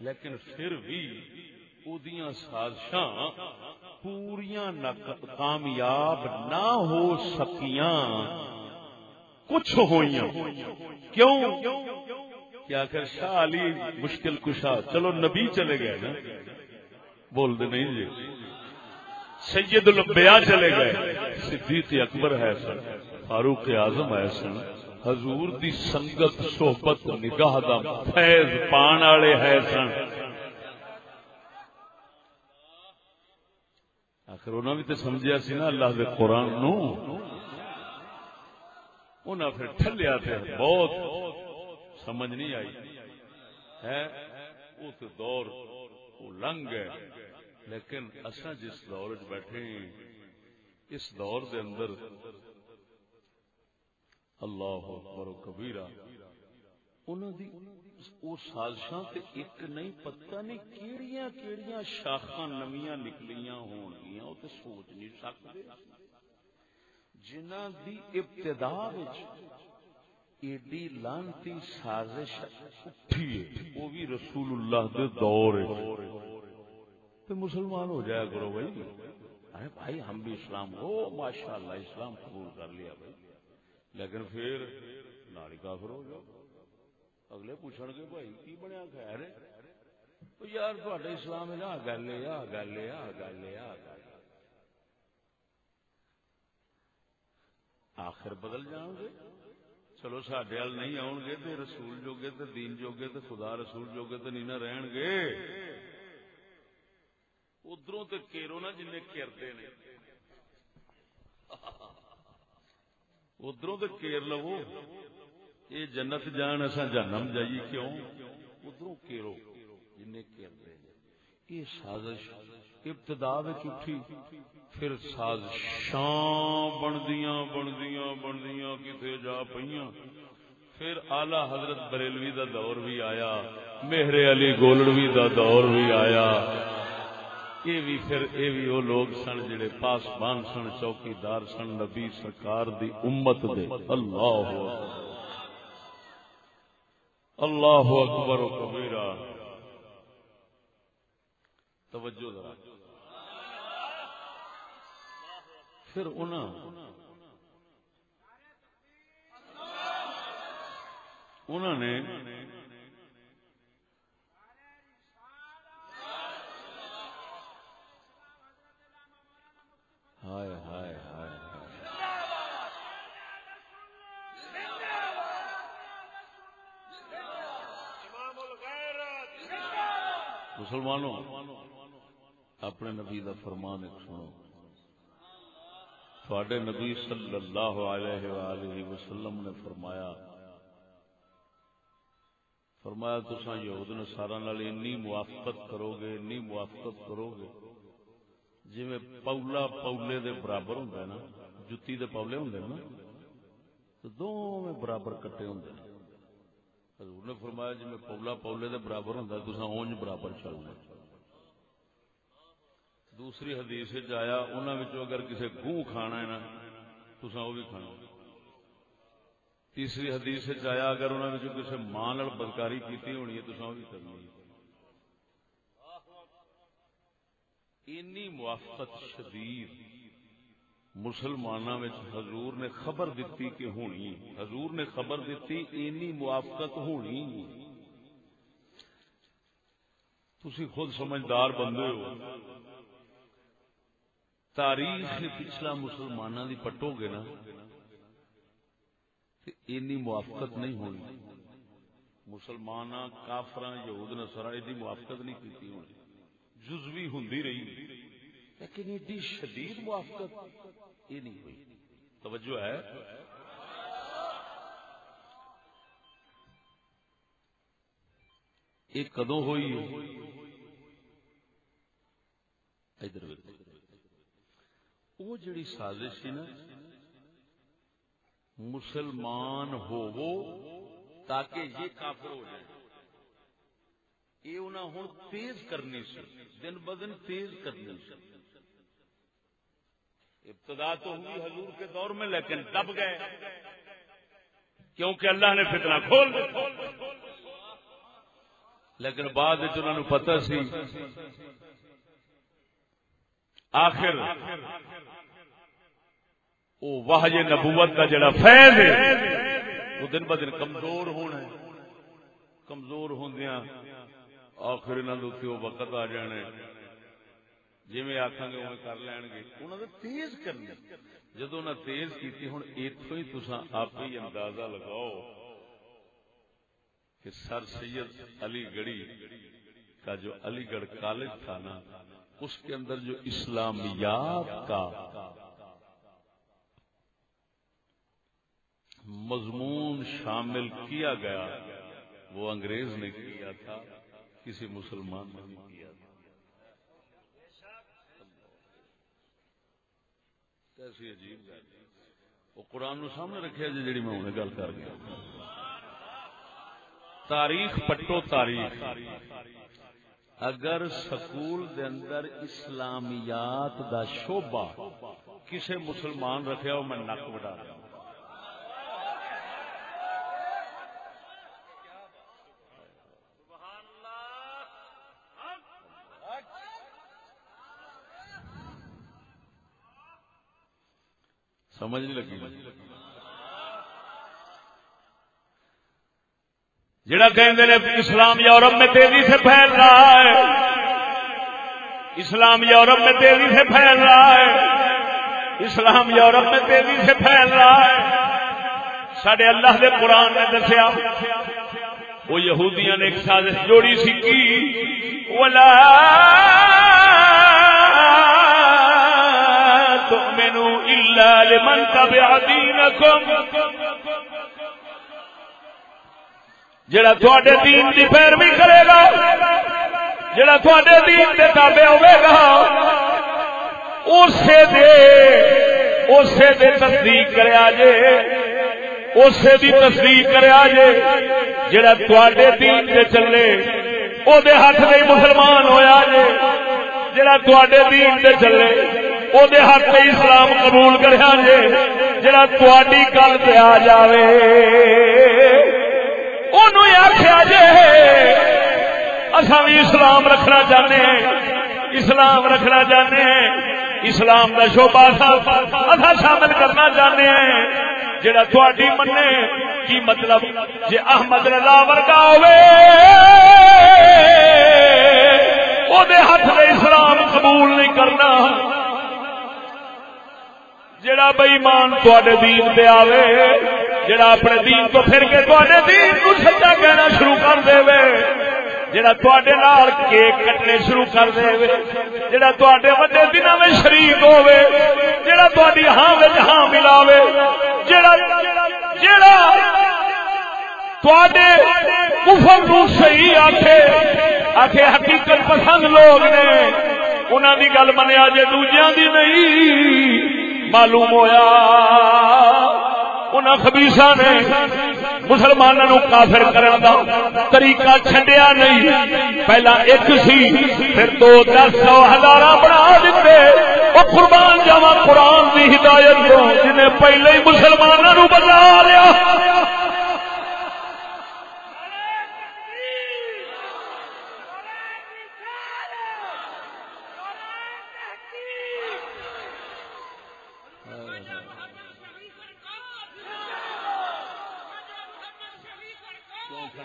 لیکن پھر بھی اودیاں سازشاں پوریا کامیاب نہ ہو سکیاں، کچھ ہوئی کیوں؟ کیا کر شاہ علی مشکل کشا، چلو نبی چلے گئے نا۔ بول دے نہیں جی۔ سید البیا چلے گئے۔ صدیق اکبر ہے سن، فاروق اعظم ہے سن۔ حضور دی سنگت، صحبت، نگاہ دا فیض پان والے ہے سن۔ آخر انہوں نے تو سمجھا سی نا اللہ دے قرآن نو۔ انہیں پھر ٹھلیا تھے بہت سمجھ نہیں آئی۔ ہے وہ تو دور وہ لنگ ہے۔ لیکن اصا جس دور چ بیٹھے اس دور دے اندر اللہ اکبر و کبیرہ انہوں دی وہ سازشاں تے ایک نہیں، پتہ نہیں کیڑیاں کیڑیاں شاخاں نمیاں نکلیاں ہون گیاں او تے سوچ نہیں سکدے۔ جنہاں دی ابتدا وچ ایڈی لانتی سازش اٹھی ہے، وہ بھی رسول اللہ دے دور ہے۔ تے مسلمان ہو جایا کرو بھائی۔ ارے بھائی، ہم بھی اسلام ہو ماشاءاللہ، اسلام قبول کر لیا بھائی۔ لیکن پھر ناری کافر ہو جاؤ۔ اگلے پوچھ گے، بھائی، کی بنیا خیر ہے یار تھوڑے اسلام آ گل آ گل آ گل آ گل آخر بدل جان گے۔ چلو سڈے وال نہیں آؤ گے تو رسول جوگے تو دین جوگے تو خدا رسول جوگے تو نہیں نہ رہن گے ادھروں تو کیرو نا جن کرتے نے۔ ادھروں تو کیر لو۔ یہ جنت جان اصا جنم جائیے کیوں؟ ادھروں کیرو جن کرتے یہ سازش ابتدا اٹھی، پھر سازشاں بندیاں بندیاں بندیاں کتنے جا پہ پھر آلہ حضرت بریلوی دا دور بھی آیا، مہر علی گولڑوی دا دور بھی آیا۔ یہ بھی پھر یہ بھی وہ لوگ سن جڑے پاسبان سن، چوکیدار سن، نبی سرکار دی امت دے۔ اللہ اللہ اکبر و کبیرہ۔ توجہ ذرا۔ پھر انہوں نے ہائے ہائے ہائے مسلمانوں اپنے نبی کا فرمان ایک سنو۔ تھوڑے نبی صلی اللہ علیہ وآلہ وسلم نے فرمایا فرمایا تسا یہود نصارا نال انی موافقت کرو گے انی موافقت کرو گے جی میں پولا پولے دے برابر ہوں نا، جتی دے پولے ہوں نا، تو دونوں برابر کٹے ہوں حضور نے فرمایا جی میں پولا پولے دے برابر ہوں تو اونج برابر چلنا۔ دوسری حدیث آیا انہوں اگر کسی گوں کھانا ہے نا تو وہ بھی کھانا۔ تیسری حدیث آیا، اگر انہوں کسی ماں بدکاری کی ہونی ہے تو وہ بھی کرنی اینی موافقت شدید مسلمانوں حضور نے خبر دیتی کہ ہونی حضور نے خبر دیتی اینی موافقت ہونی تسی خود سمجھدار بندے ہو۔ تاریخ پچھلا مسلمانوں کی پٹو گے نا اینی موافقت نہیں ہونی۔ مسلمان کافر یہود نسرا ایڈی موافقت نہیں کی ہونی۔ جزوی ہوں رہی۔ لیکن ایڈی شدید موافقت یہ نہیں ہوئی۔ توجہ ہے۔ یہ کدو ہوئی؟ ادھر وہ جڑی سازش سی نا، مسلمان ہوو تاکہ یہ کافر ہو جائے۔ یہ انہیں ہوں تیز کرنی سی، دن بدن تیز کرنی سی۔ ابتدا تو ہوئی حضور کے دور میں، لیکن دب گئے۔ کیونکہ اللہ نے فتنہ کھول دیا۔ لیکن بعد انہوں نے سی آخر وہ واہ نبوت کا جڑا فیض ہے، وہ دن ب دن کمزور ہونا ہے۔ کمزور ہوندیاں، آخر انہوں وہ وقت آ جانے جی میں آخان گے کر لین گے۔ انہوں نے تیز کرنا جدو انہیں تیز کی ہوں اتو ہی تصا آپ ہی اندازہ لگاؤ کہ سر سید علی گڑھی کا جو علی گڑھ کالج تھا نا اس کے اندر جو اسلامیات کا مضمون شامل کیا گیا، وہ انگریز نے کیا تھا، کسی مسلمان نے نہیں کیا کیسی عجیب گل وہ قرآن سامنے رکھا جی جی میں انہیں گل کر گیا۔ تاریخ پٹو تاریخ۔ اگر سکول دے اندر اسلامیات دا شوبہ کسے مسلمان رکھا ہو میں نک وڈا رہا سمجھ نہیں لگی۔ جڑا کہ اسلام یورپ میں تیزی سے پھیل رہا ہے۔ اسلام یورپ میں تیزی سے پھیل رہا ہے۔ اسلام یورپ میں تیزی سے پھیل رہا ہے۔ سڈے اللہ دے قرآن نے دسیا، وہ یہودیاں نے ایک سازش جوڑی سی کی، ولا تؤمنوا الا لمن تبع دينكم جڑا تھوڑے دین کی پیروی کرے گا، جڑا تھوڑے دین کے تابے ہوے گا، اسے دے اسے دے تصدیق کرے جے اسے بھی تصدیق کرے جے جڑا تھوڑے دین سے چلے، او دے ہاتھ نہیں مسلمان ہویا جے جڑا تھوڑے دین سے چلے، او دے ہاتھ نہیں اسلام قبول کریا جے جڑا تھوڑی گل پہ آ جاوے۔ آخیا جے۔ اصا بھی اسلام رکھنا چاہتے ہیں۔ اسلام رکھنا چاہتے ہیں۔ اسلام کا شوبا اصا شامل کرنا چاہتے ہیں۔ جڑا تھوڑی منے کی مطلب جی احمد رضا ورگا ہوے ہاتھ میں اسلام قبول نہیں کرنا۔ جڑا بئیمان تے دین پہ آوے، جڑا اپنے دین تو پھر کے تے دین کو سچا کہنا شروع کر دے وے جڑا تے نال کیک کٹنے شروع کر دے وے جڑا تے وڈے دنوں میں شریک ہوے جڑا تہاڈی ہاں وچ ہاں ملاوے، جڑا جڑا تے کفر نو صحیح آکھے آکھے حقیقت پسند لوگ نے، انہاں دی گل منیا جے دوجیاں دی نہیں۔ معلوم ہویا۔ انہاں خبیسا نے مسلمانوں کافر کرن دا طریقہ چھڈیا نہیں۔ پہلا ایک سی، پھر دو دس، سو ہزار بنا دیتے وہ قربان جاوا قرآن دی ہدایت کو جنہیں پہلے ہی مسلمانوں بچا لیا۔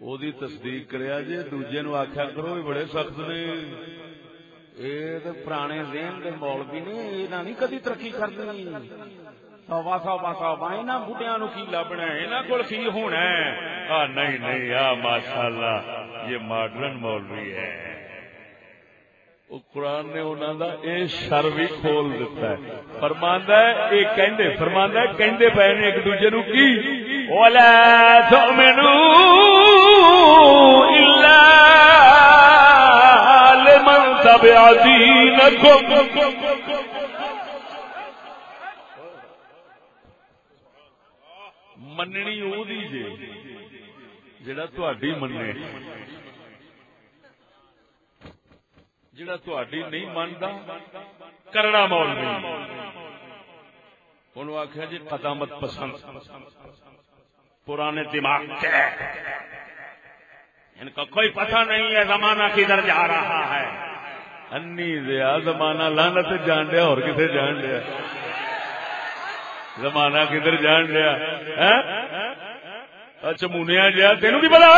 وہ تصدیق کریا جی دوجے نو آخیا کرو اے بڑے سخت نے یہ تو پرانے دین کے مولوی نے یہ نہیں کدی ترقی کرنی سوا سوا سوا یہاں بڑھیا نو کی لبنا یہاں کو کی ہونا ہے آ نہیں نہیں آ ماشاء اللہ یہ ماڈرن مولوی ہے او قرآن نے انہوں کا یہ شر بھی کھول دیتا ہے فرماندہ ہے یہ کہندے فرماندہ ہے کہندے پے نے ایک دوجے نو کی ولا تؤمنوا الا لمن تبع دينكم. مننی او دی جے، جڑا تہاڈی مننے۔ جڑا تھی نہیں مانتا کرنا مولوی۔ انہوں آخیا جی قدامت پسند۔ پرانے دماغ کے ان کا کوئی پتہ نہیں ہے زمانہ کدھر جا رہا ہے۔ انی دیا زمانہ لانت جان دیا، اور کسے جان دیا؟ زمانہ کدھر جان دیا؟ اچھا جیا، تینوں کی پتا؟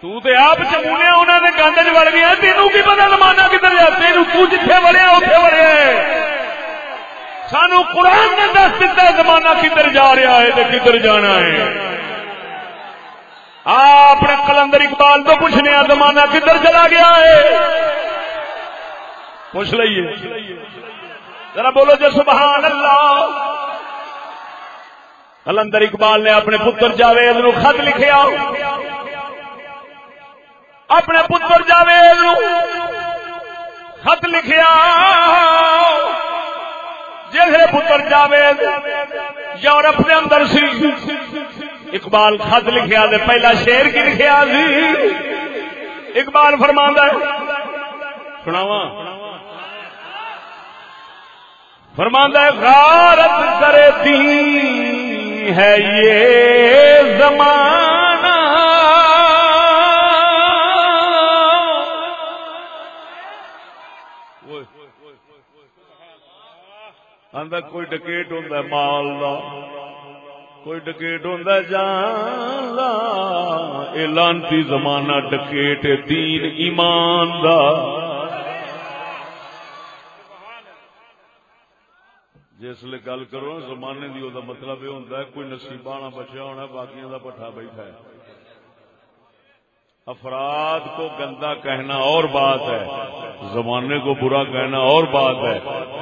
تو تے آپ چمونے انہوں نے گند چ وڑ گیا، تینوں کی پتا زمانہ کدھر جا؟ تین تو جتھے وڑیا اتنے وڑیا سانو قرآن نے دس دتا زمانہ کدھر جا رہا ہے تو کدھر جانا ہے۔ اپنے کلندر اقبال تو پوچھنے زمانہ کدھر چلا گیا ہے؟ پوچھ لئیے۔ ذرا بولو جو سبحان اللہ۔ کلندر اقبال نے اپنے پتر جاوید نو خط لکھیا۔ اپنے پتر جاوید خط لکھیا۔ جیسے پتر جاوید یورپ کے اندر سی اقبال خط لکھیا دے پہلا شیر کی لکھیا سی؟ اقبال فرما سناوا فرما غارت کرے تین ہے یہ زمانہ۔ آدھا کوئی ڈکیٹ ہوں مال دا۔ کوئی ڈکیٹ ہوں جان اے لانتی زمانہ ڈکیٹ دین ایمان دا۔ جس لیے گل کرو زمانے دی دا مطلب یہ ہوتا ہے، کوئی نصیبانہ بچیا ہونا باقیوں دا پٹھا بیٹھا ہے۔ افراد کو گندا کہنا اور بات ہے، زمانے کو برا کہنا اور بات ہے۔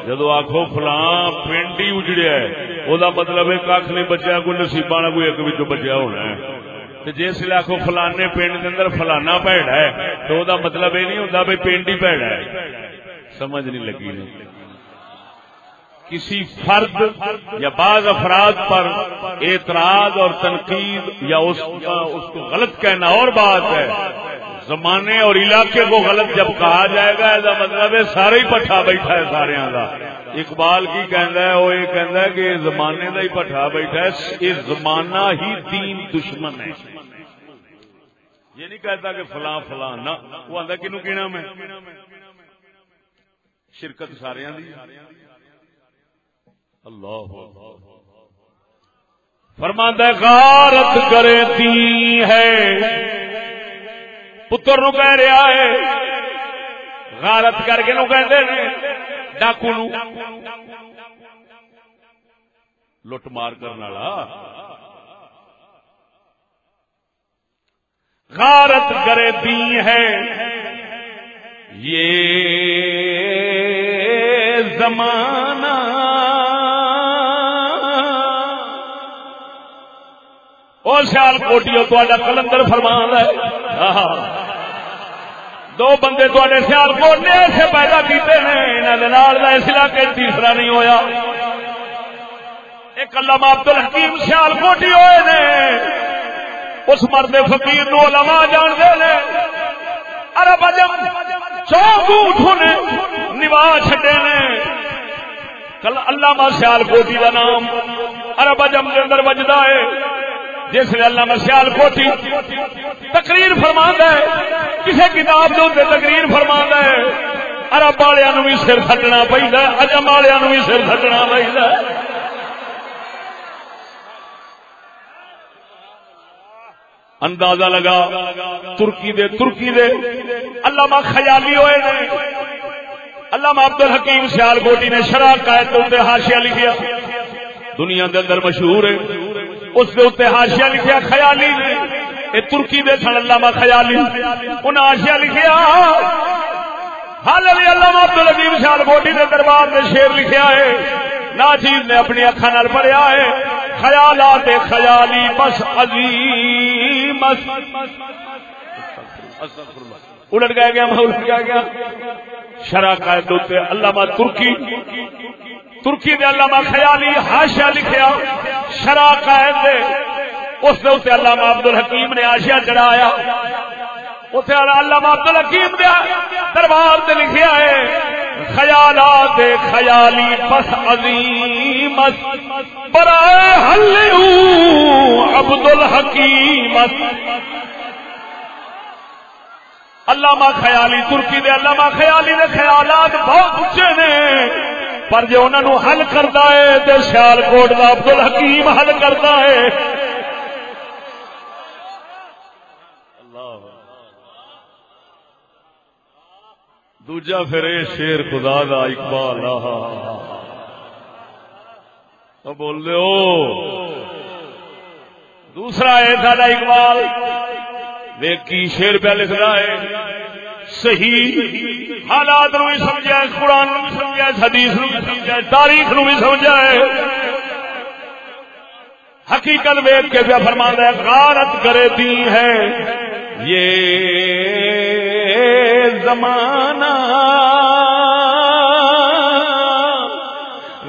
جدو آخو فلاں پنڈ ہی اجڑیا ہے وہ مطلب ہے کھ نہیں بچیا کوئی نصیبہ کوئی ایک بچوں بچیا ہونا ہے جس لیے آخو فلانے پنڈ اندر فلانا پیڑا ہے تو وہ مطلب یہ نہیں ہوتا بھائی پنڈ ہی پیڑا ہے سمجھ نہیں لگی کسی فرد یا بعض افراد پر اعتراض اور تنقید یا اس, اس کو غلط کہنا اور بات ہے زمانے اور علاقے کو غلط جب کہا جائے گا ایسا مطلب ہے سارے ہی پٹھا بیٹھا ہے سارے کا اقبال کی کہندا ہے، وہ یہ کہندا ہے کہ زمانے کا ہی پٹھا بیٹھا ہے یہ زمانہ ہی دین دشمن ہے۔ یہ نہیں کہتا کہ فلاں فلاں نہ، وہ آدھا کنو کہنا میں؟ شرکت سارے دی اللہ فرماندہ غارت کرے دی ہے۔ پتر نو کہہ رہا ہے، غارت کر کے نو کہتے ہیں۔ ڈاکو نو لٹ مار کرنے والا۔ غارت کرے دی ہے۔ یہ زمانہ۔ اور سیال کوٹی تا کلندر فرمان ہے۔ دو بندے تے سیال کوٹ نے ایسے پیدا اس علاقے تیسرا نہیں ہویا۔ ایک علامہ عبد الحکیم سیال کوٹی ہوئے نے۔ اس مرد فقیر نو علماء جان دے نے۔ عرب عجم چوک اٹھو نے نوا چھڈے نے۔ کل علامہ سیال کوٹی کا نام۔ عرب عجم کے اندر وجدا ہے۔ جس نے اللہ مسیال کوٹی تقریر فرما ہے کسی کتاب کے تقریر فرما ہے۔ ارب والوں بھی سر سٹنا پہلا اجم والوں بھی سر سٹنا پہلا اندازہ لگا، ترکی دے ترکی دے۔ علامہ خیالی ہوئے نے۔ علامہ عبد الحکیم سیال کوٹی نے شرح قائد ہاشیا لکھیا۔ دنیا دے اندر مشہور ہے۔ اس کے اتنے ہاشیا لکھیا خیالی نے۔ یہ ترکی دے سن علامہ خیالی۔ انہیں ہاشیا لکھیا حال علی علامہ عبد العظیم شال کوٹی نے دربار میں شیر لکھیا ہے۔ ناچیز نے اپنی اکھا پڑھیا ہے۔ خیالات خیالی، بس عظیم الٹ گیا گیا میں الٹ گیا گیا۔ شرح قائد علامہ ترکی ترکی دے علامہ خیالی ہاشیا لکھیا۔ شرا قائد دے، اس دے اتنے علامہ عبد الحکیم نے آشیا چڑھایا۔ اتنے علامہ عبد الحکیم دیا دربار سے لکھیا ہے، خیالات خیالی بس عظیم برائے حل عبد الحکیم علامہ خیالی، ترکی دے علامہ خیالی دے خیالات بہت اچھے نے۔ پر جی انہوں حل کرتا ہے تو سیال کوٹ کا عبد الحکیم حل کرتا ہے۔ دوجا پھر شیر خدا دا اقبال بول دو دوسرا ہے سارا اقبال۔ دیکھی شیر پہ لکھ رہا ہے۔ صحیح حالات نو بھی سمجھا قرآن نو بھی سمجھا حدیث نو بھی سمجھا تاریخ نو بھی سمجھا حقیقت ویگ کے پیا فرما ہے، غارت کرے دی ہے۔ یہ زمانہ۔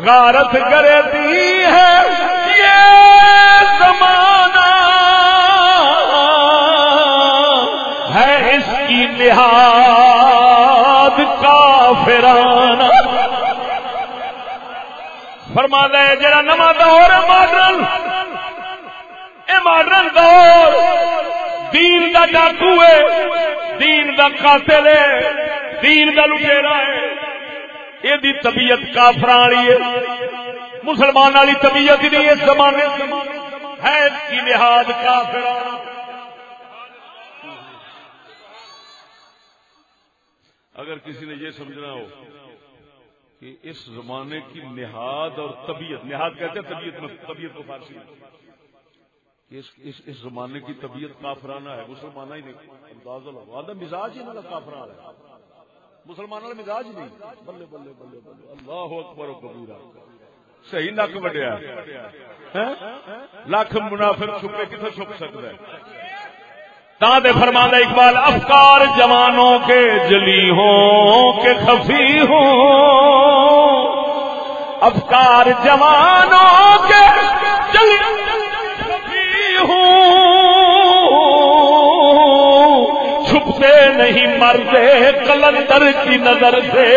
غارت کرے دی ہے یہ زمانہ۔ ہے اس کی لحاظ فرما دے جڑا نواں دور ہے ماڈرن۔ اے ماڈرن دور۔ دین دا ڈاکو ہے۔ دین دا قاتل ہے، دین دا لٹیرا ہے۔ یہ دی طبیعت کافر والی ہے۔ مسلمان والی طبیعت ہی نہیں اس زمانے ہے اس کی لحاظ کافر اگر کسی نے یہ سمجھنا ہو کہ اس زمانے کی نہاد اور طبیعت، نہاد کہتے ہیں طبیعت طبیعت کو فارسی اس, اس, اس زمانے کی طبیعت کافرانہ ہے مسلمان ہی نہیں۔ انداز مزاج ہی نہیں کافرانہ ہے۔ مسلمانوں کا مزاج نہیں۔ بلے بلے بلے بلے۔ اللہ اکبر و کبیرہ صحیح نک وڈیا۔ لاکھ منافر چھپے کتنے چھپ سکتا ہے؟ دے فرمانا اقبال افکار جوانوں کے جلی ہوں کے خفی ہوں افکار جوانوں کے جلی چھپتے نہیں مرتے، کلندر کی نظر سے۔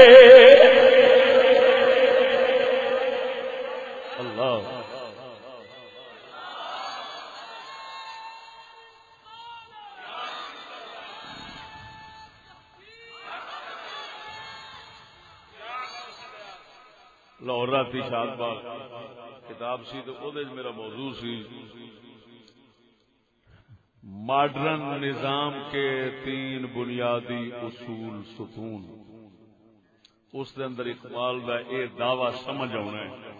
لاہور رات شاد باغ کتاب سی تو میرا موضوع سی۔ ماڈرن نظام کے تین بنیادی اصول ستون۔ اس دے اندر اقبال کا یہ دعوی سمجھ آنا ہے۔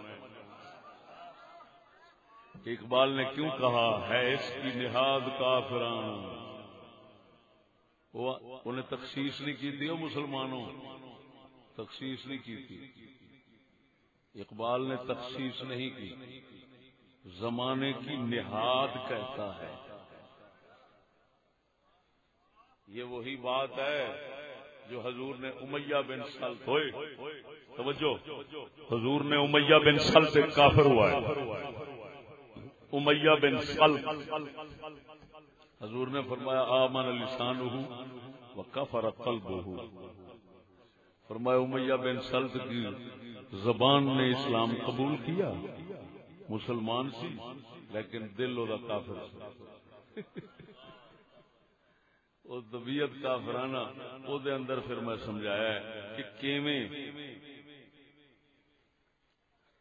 اقبال نے کیوں کہا ہے اس کی نہاد کافران انہیں تخصیص نہیں کی تھی مسلمانوں۔ تخصیص نہیں کی تھی۔ اقبال نے تخصیص نہیں کی۔ زمانے کی نہاد کہتا ہے۔ یہ وہی بات ہے جو حضور نے امیہ بن سل ہوئے۔ توجہ۔ حضور نے امیہ بن سل سے کافر ہوا ہے۔ امیہ بن سل حضور نے فرمایا، آمن لسان ہوں وہ کفر قلب فرمایا، امیہ بن سلط کی زبان نے اسلام قبول کیا۔ مسلمان سی، لیکن دل وہ کافر وہ طبیعت کافرانہ وہ دے اندر پھر میں سمجھایا ہے کہ کیویں؟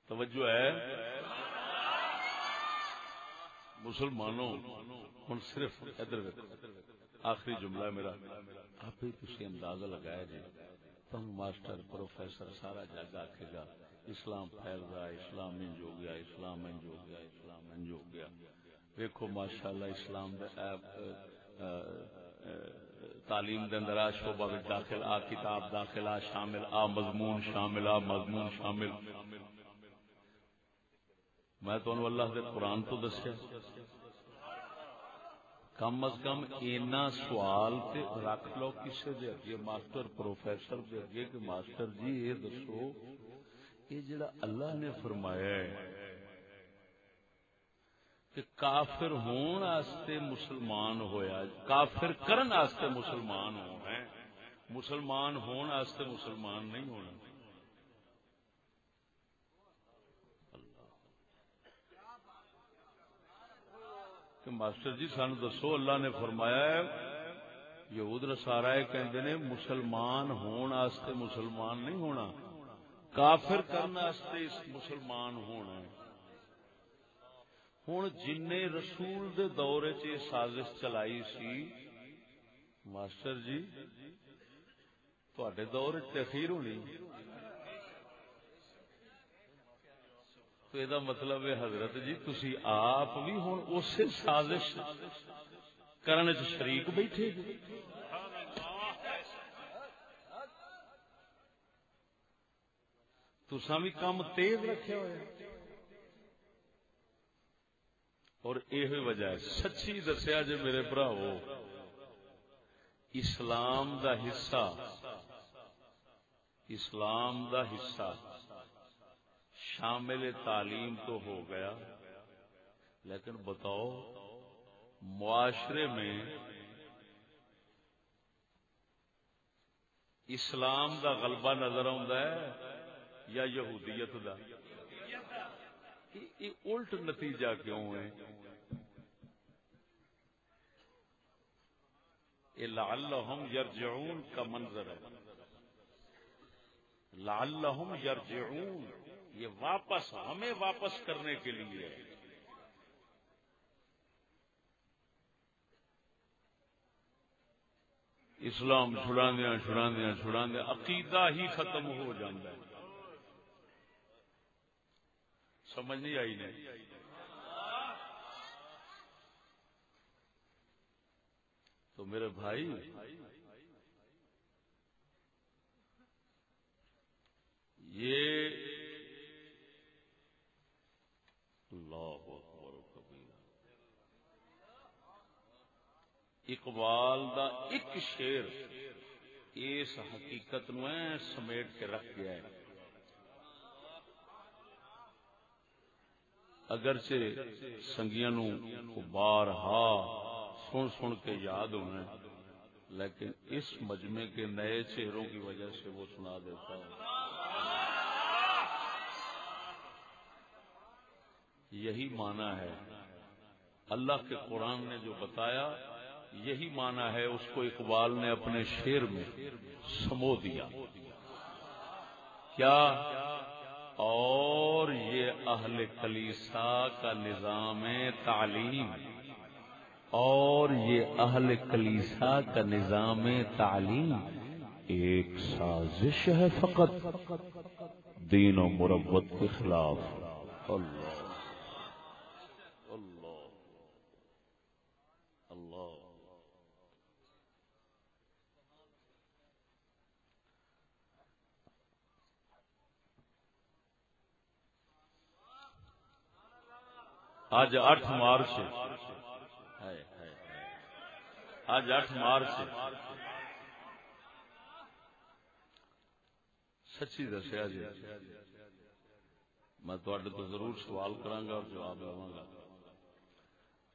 توجہ ہے؟ مسلمانوں ہوں صرف ادھر آخری جملہ میرا۔ آپ ہی تھی اندازہ لگایا جائے تم ماسٹر، پروفیسر، سارا جگ آخے گا، اسلام پھیل رہا ہے، اسلام انج ہو گیا، اسلام انج ہو گیا، اسلام انج ہو گیا۔ دیکھو ماشاء اللہ اسلام تعلیم دے اندر آ شعبہ داخل، آ کتاب داخل، آ شامل، آ مضمون شامل، آ مضمون شامل۔ میں تو اللہ دے قرآن تو دسیا، کم از کم اینا سوال تے رکھ لو کسے دے اگے، ماسٹر، پروفیسر دے اگے کہ ماسٹر جی یہ دسو، یہ جڑا اللہ نے فرمایا ہے کہ کافر ہون آستے مسلمان ہویا، کافر کرن آستے مسلمان ہونا ہے مسلمان ہون آستے مسلمان نہیں ہونا۔ کہ ماسٹر جی سان دسو، اللہ نے فرمایا ہے، یہود نسارا کہندے نے، مسلمان ہون آستے مسلمان نہیں ہونا۔ کافر کرنے مسلمان ہونا ہے۔ ہوں جن رسول دے دور چ سازش چلائی سی۔ ماسٹر جی تھوڑے دور تخیر ہونی۔ تو یہ مطلب ہے حضرت جی تھی آپ بھی ہوں اسی سازش کرنے شریک بیٹھے۔ تسا بھی کام تیز رکھے ہوئے اور یہ وجہ ہے، سچی دسیا جی میرے براو اسلام دا حصہ، اسلام دا حصہ شامل تعلیم تو ہو گیا، لیکن بتاؤ، معاشرے میں اسلام دا غلبہ نظر ہے یا یہودیت دا؟ الٹ نتیجہ کیوں ہے؟ یہ لعلہم یرجعون کا منظر ہے۔ لعلہم یرجعون، یہ واپس ہمیں واپس کرنے کے لیے ہے۔ اسلام چھڑا دیا چھڑا دیا چھڑا دیا عقیدہ ہی ختم ہو جاتا ہے۔ سمجھ نہیں آئی نہیں تو میرے بھائی، یہ اللہ اقبال دا ایک شیر اس حقیقت نو سمیٹ کے رکھ گیا ہے۔ اگرچہ سنگیا نو بار ہا سن سن کے یاد ہونا لیکن اس مجمع کے نئے چہروں کی وجہ سے وہ سنا دیتا ہے۔ یہی مانا ہے، اللہ کے قرآن نے جو بتایا، یہی مانا ہے، اس کو اقبال نے اپنے شیر میں سمو دیا۔ کیا اور یہ اہل کلیسا کا نظام تعلیم اور یہ اہل کلیسا کا نظام تعلیم ایک سازش ہے فقط دین و مربت کے خلاف۔ اللہ۔ آج آٹھ مارچ آج آٹھ مارچ سچی دسیا جی۔ میں تو ضرور سوال کرا اور جواب لوا گا۔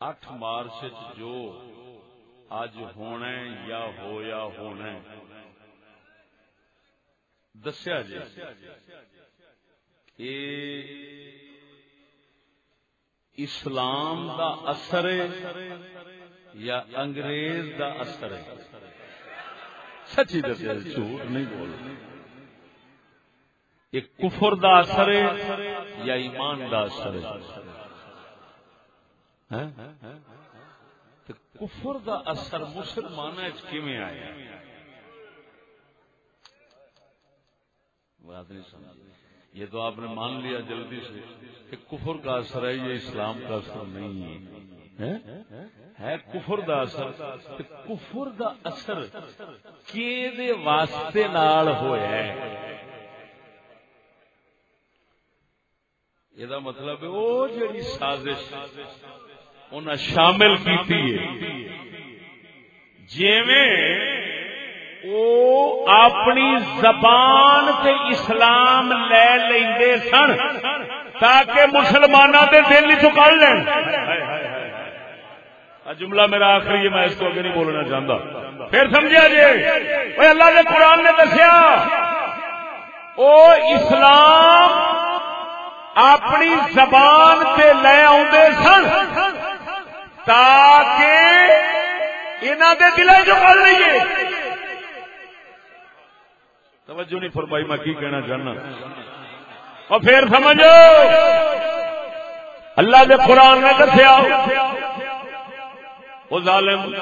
اٹھ مارچ جو اج ہونا یا ہو یا ہونا دسیا جی۔ اسلام دا اثر یا انگریز دا اثر ہے؟ سچی دسیا جھوٹ نہیں بول یہ کفر دا اثر ہے یا ایمان دا اثر ہے؟ ہاں؟ کفر دا اثر مسلمان کیویں آیا؟ بات نہیں سمجھ یہ تو آپ نے مان لیا جلدی سے کہ کفر کا اثر ہے، یہ اسلام کا اثر نہیں ہے۔ ہے کفر دا اثر؟ کفر دا اثر کیدے واسطے نال ہویا ہے یہ مطلب ہے وہ جڑی سازش انہیں شامل کیتی ہے۔ جیویں او اپنی زبان تے اسلام لے لیندے سن تاکہ مسلمانوں کے دل چکل لین۔ جملہ میرا آخری میں اس کو آگے نہیں بولنا چاہتا پھر سمجھا جی؟ اللہ کے قرآن نے دسیا، او اسلام اپنی زبان سے لے آدھے سن تاکہ انہوں دے دل جو کر لیے توجہ نہیں فرمائی، میں کی کہنا چاہنا؟ اور پھر سمجھو، اللہ کے قرآن نے دسیا، وہ ظالم،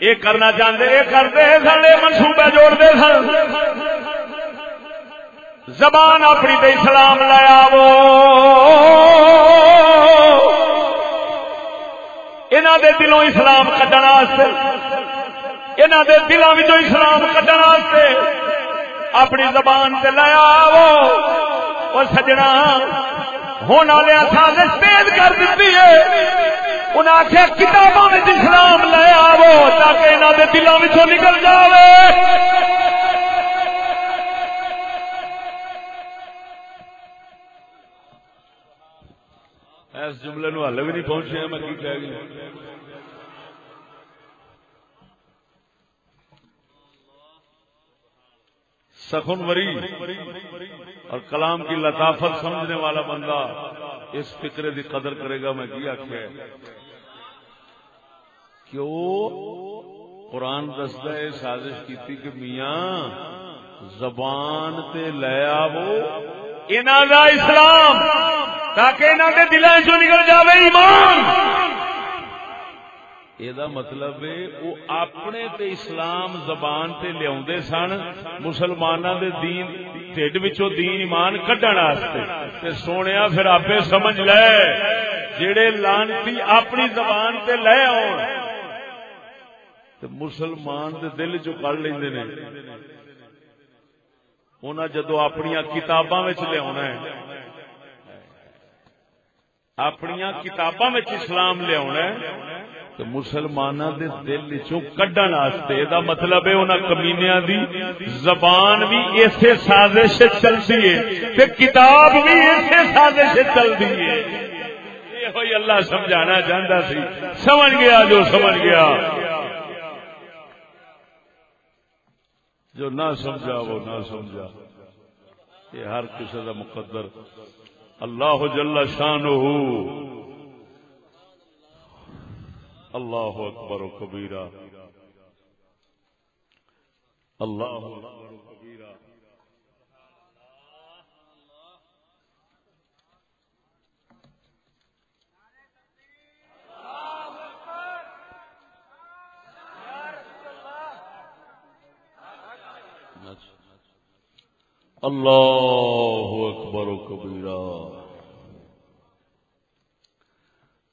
یہ کرنا چاہتے، یہ کرتے سن، یہ منصوبے جوڑتے سن۔ زبان اپنی تے اسلام لایا وہ۔ انہوں دے دلوں اسلام کٹنے انہوں دے دلوں اسلام کٹنے اپنی زبان سے لایا وہ سجنا ہونے والے سازش تیز کر دیتی ہے۔ انہیں آخیا کتابوں میں اسلام لے آو تاکہ انہوں کے دلوں میں نکل جائے اس جملے نو ہل بھی نہیں پہنچے، میں کی کہہ گئی سخن وری اور کلام کی لطافت سمجھنے والا بندہ اس فکرے دی قدر کرے گا میں کی آخیا کیوں؟ قرآن دستا ہے، سازش کی کہ میاں زبان تے لے آو اسلام تاکہ انہوں کے دلوں چ نکل جائے ایمان۔ یہ مطلب وہ اپنے تے اسلام زبان تے لیا سن مسلمانوں دے دین ٹھڈ وچوں دین ایمان کڈن واسطے سونے پھر آپ سمجھ لے جڑے لانتی اپنی زبان تے لے آن مسلمان دے دل چ کر لیندے نے جدو اپنی کتاباں لیا اپنی کتاباں اسلام لیا تو مسلمانوں دے دل چوں کڈن واسطے دا مطلب ہے انہاں کمینیاں دی زبان بھی ایسے سازش چلتی ہے تے کتاب بھی ایسے سازش چلتی ہے۔ یہ اللہ سمجھانا چاہتا سی۔ سمجھ گیا جو سمجھ گیا۔ جو نہ سمجھا وہ نہ سمجھا۔ یہ ہر کسی کا مقدر۔ اللہ جل شان ہو اللہ اکبر و کبیرہ۔ اللہ اکبر و کبیرہ اللہ اکبر و کبیرہ۔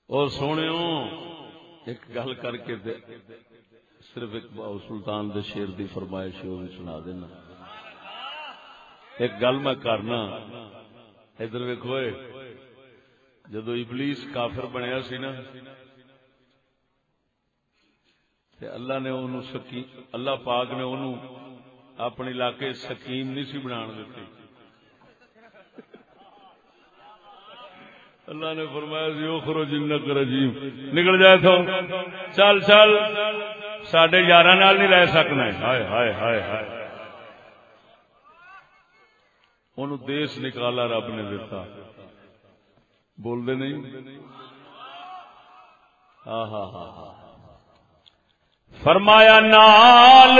اور سونے ایک گل کر کے دے صرف ایک سلطان دے شیر دی فرمائش وہ بھی سنا دینا۔ ایک گل میں کرنا۔ ادھر ویکو جدو ابلیس کافر بنیا سی نا، تے اللہ نے انہوں سکی اللہ پاک نے انہوں اپنے علاقے سکیم نہیں سی بنا دیتی۔ اللہ نے فرمایا سی او خرو جن نکل جائے تو۔ چل چل۔ سڈے یار نہیں رہ سکنا ہائے ہائے ہائے ہائے۔ ان دیس نکالا رب نے دیتا بول دے نہیں ہاں ہاں ہاں ہاں فرمایا، نال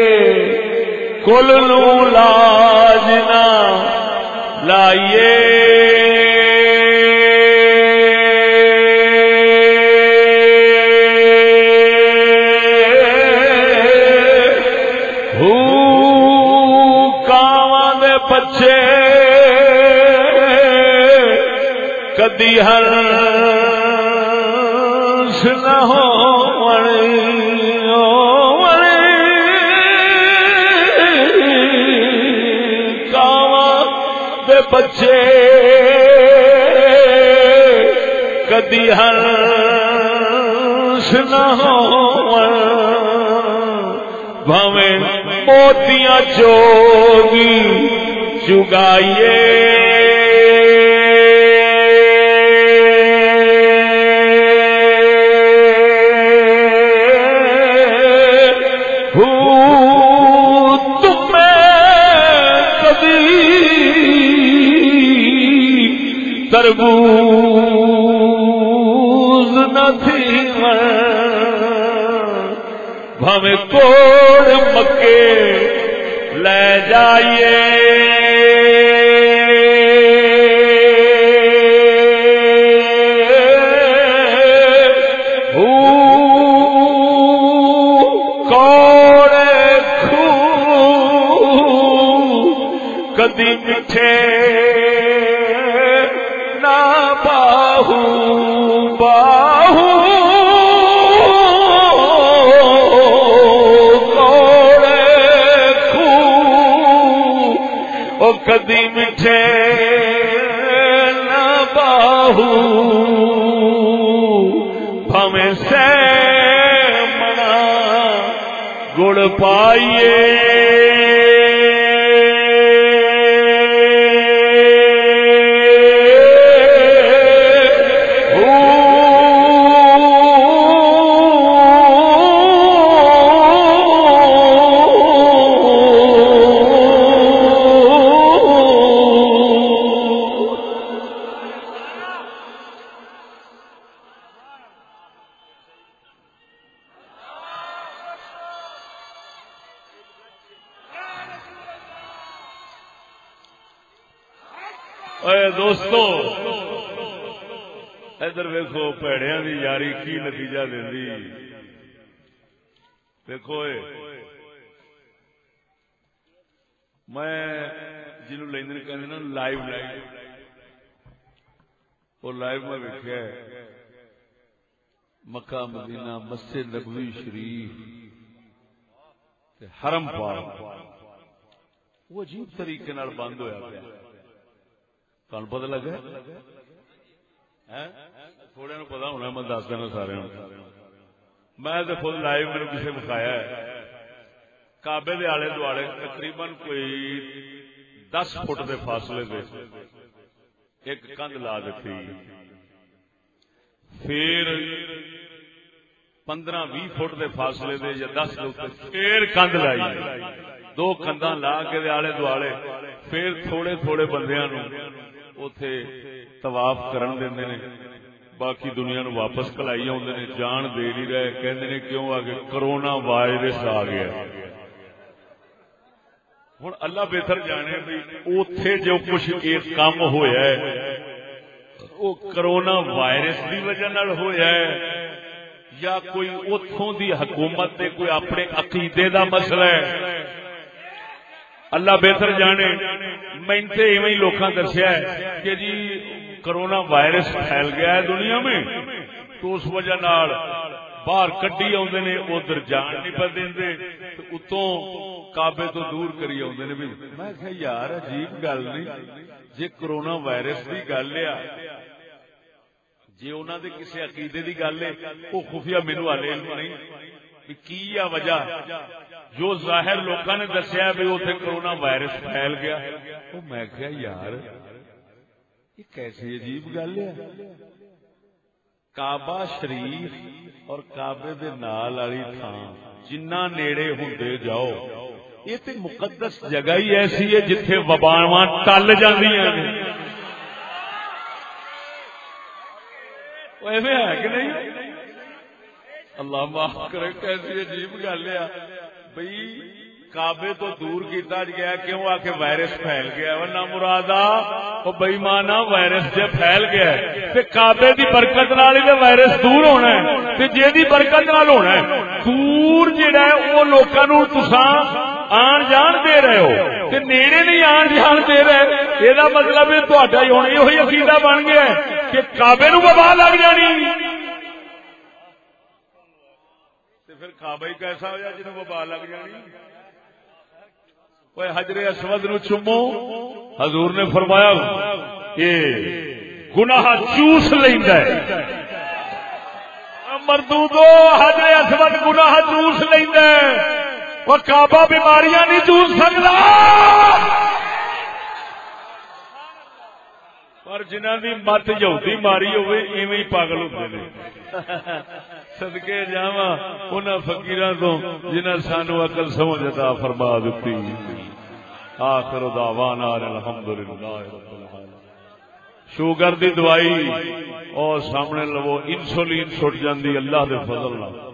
کل نو لاج نہ لائیے۔ بچے کدی ہر بچے۔ کدی ہر نہ ہو بھویں موتیاں چوگی چگائیے تربوز نہ تھی بھویں کوڑ مکے لے جائیے۔ پائیے۔ مدینہ مسجد نبوی شریف حرم پاک۔ وہ عجیب طریقے بند ہوا پیا۔ تمہیں پتا لگا؟ تھوڑے نو پتا ہونا میں دس دینا سارے میں تو خود لائیو میرے کسی بخایا کابے دے آلے دوالے تقریباً کوئی دس فٹ دے فاصلے دے۔ ایک کند لا دیتی پھر پندرہ بھی فٹ دے فاصلے دے یا دس پھر کند لائی۔ دو کنداں لا کے آلے دوالے پھر تھوڑے تھوڑے بندیاں نو اتے طواف کرن دیندے نے۔ باقی دنیا نو واپس کلائی آدھے نے۔ جان دے نہیں رہے۔ کہندے نے کیوں؟ آ گئے کرونا وائرس آ گیا۔ ہوں اللہ بہتر جانے بھی اتے جو کچھ ایک کام ہوا ہے، وہ کرونا وائرس کی وجہ ہوا ہے۔ یا کوئی اتوں دی حکومت دے کوئی اپنے عقیدے دا مسئلہ ہے؟ اللہ بہتر جانے۔ میں لوکاں دسیا ہے کہ جی کرونا وائرس پھیل گیا ہے دنیا میں، تو اس وجہ نال باہر کڈی آدھے نے، ادھر جان نہیں پہ دے اتوں کابے تو دور کری آدھے نے میں کہ یار، عجیب گل نہیں۔ جی کرونا وائرس کی گل ہے جی انہوں نے کسی عقیدے کی گل ہے، وہ خفیہ میرے والے نہیں۔ کی وجہ؟ جو ظاہر لوگوں نے دسیا بھی اتنے کرونا وائرس پھیل گیا۔ وہ میں کیا یار، یہ کیسی عجیب گل ہے۔ کعبہ شریف اور کعبے دے نال والی تھان جنہ نیڑے ہوں جاؤ، یہ تے مقدس جگہ ہی ایسی ہے جتھے وباواں ٹل جاندیاں نے۔ ایویں ہے کہ نہیں اللہ معاف کرے کیسی عجیب گل ہے بھائی کابے تو دور کیتا گیا کیوں آ کے وائرس پھیل گیا ورنہ مرادا وہ بئیمانا وائرس جب پھیل گیا تے کابے دی برکت نال ہی وائرس دور ہونا ہے تے جے دی برکت نال ہونا ہے دور جڑا ہے وہ لوکاں نو تساں آن جان دے رہے ہو۔ تے نیڑے نہیں آن جان دے رہے۔ یہ مطلب ہے تہاڈا ہی یہ عقیدہ بن گیا ہے کہ کابے نو وبا لگ جانی۔ پھر کعبہ ہی کیسا ہوا جنہوں وبا لگ جانی؟ حجر اسود نو چومو۔ حضور نے فرمایا یہ گناہ چوس لینا ہے۔ مردو حجر اسود گناہ چوس لینا ہے۔ وہ کعبہ بیماریاں نہیں چوس سکتا۔ پر جنہ دی مت یہودی ماری ہوئے، ایویں پاگل ہوتے ہیں سدکے جا ان فکیر تو جنہ سانو اقل سمجھ عطا فرما دیتی آخر دعوانا الحمدللہ شوگر دی دوائی اور سامنے لو، انسولین سٹ جاندی اللہ دے فضل نال۔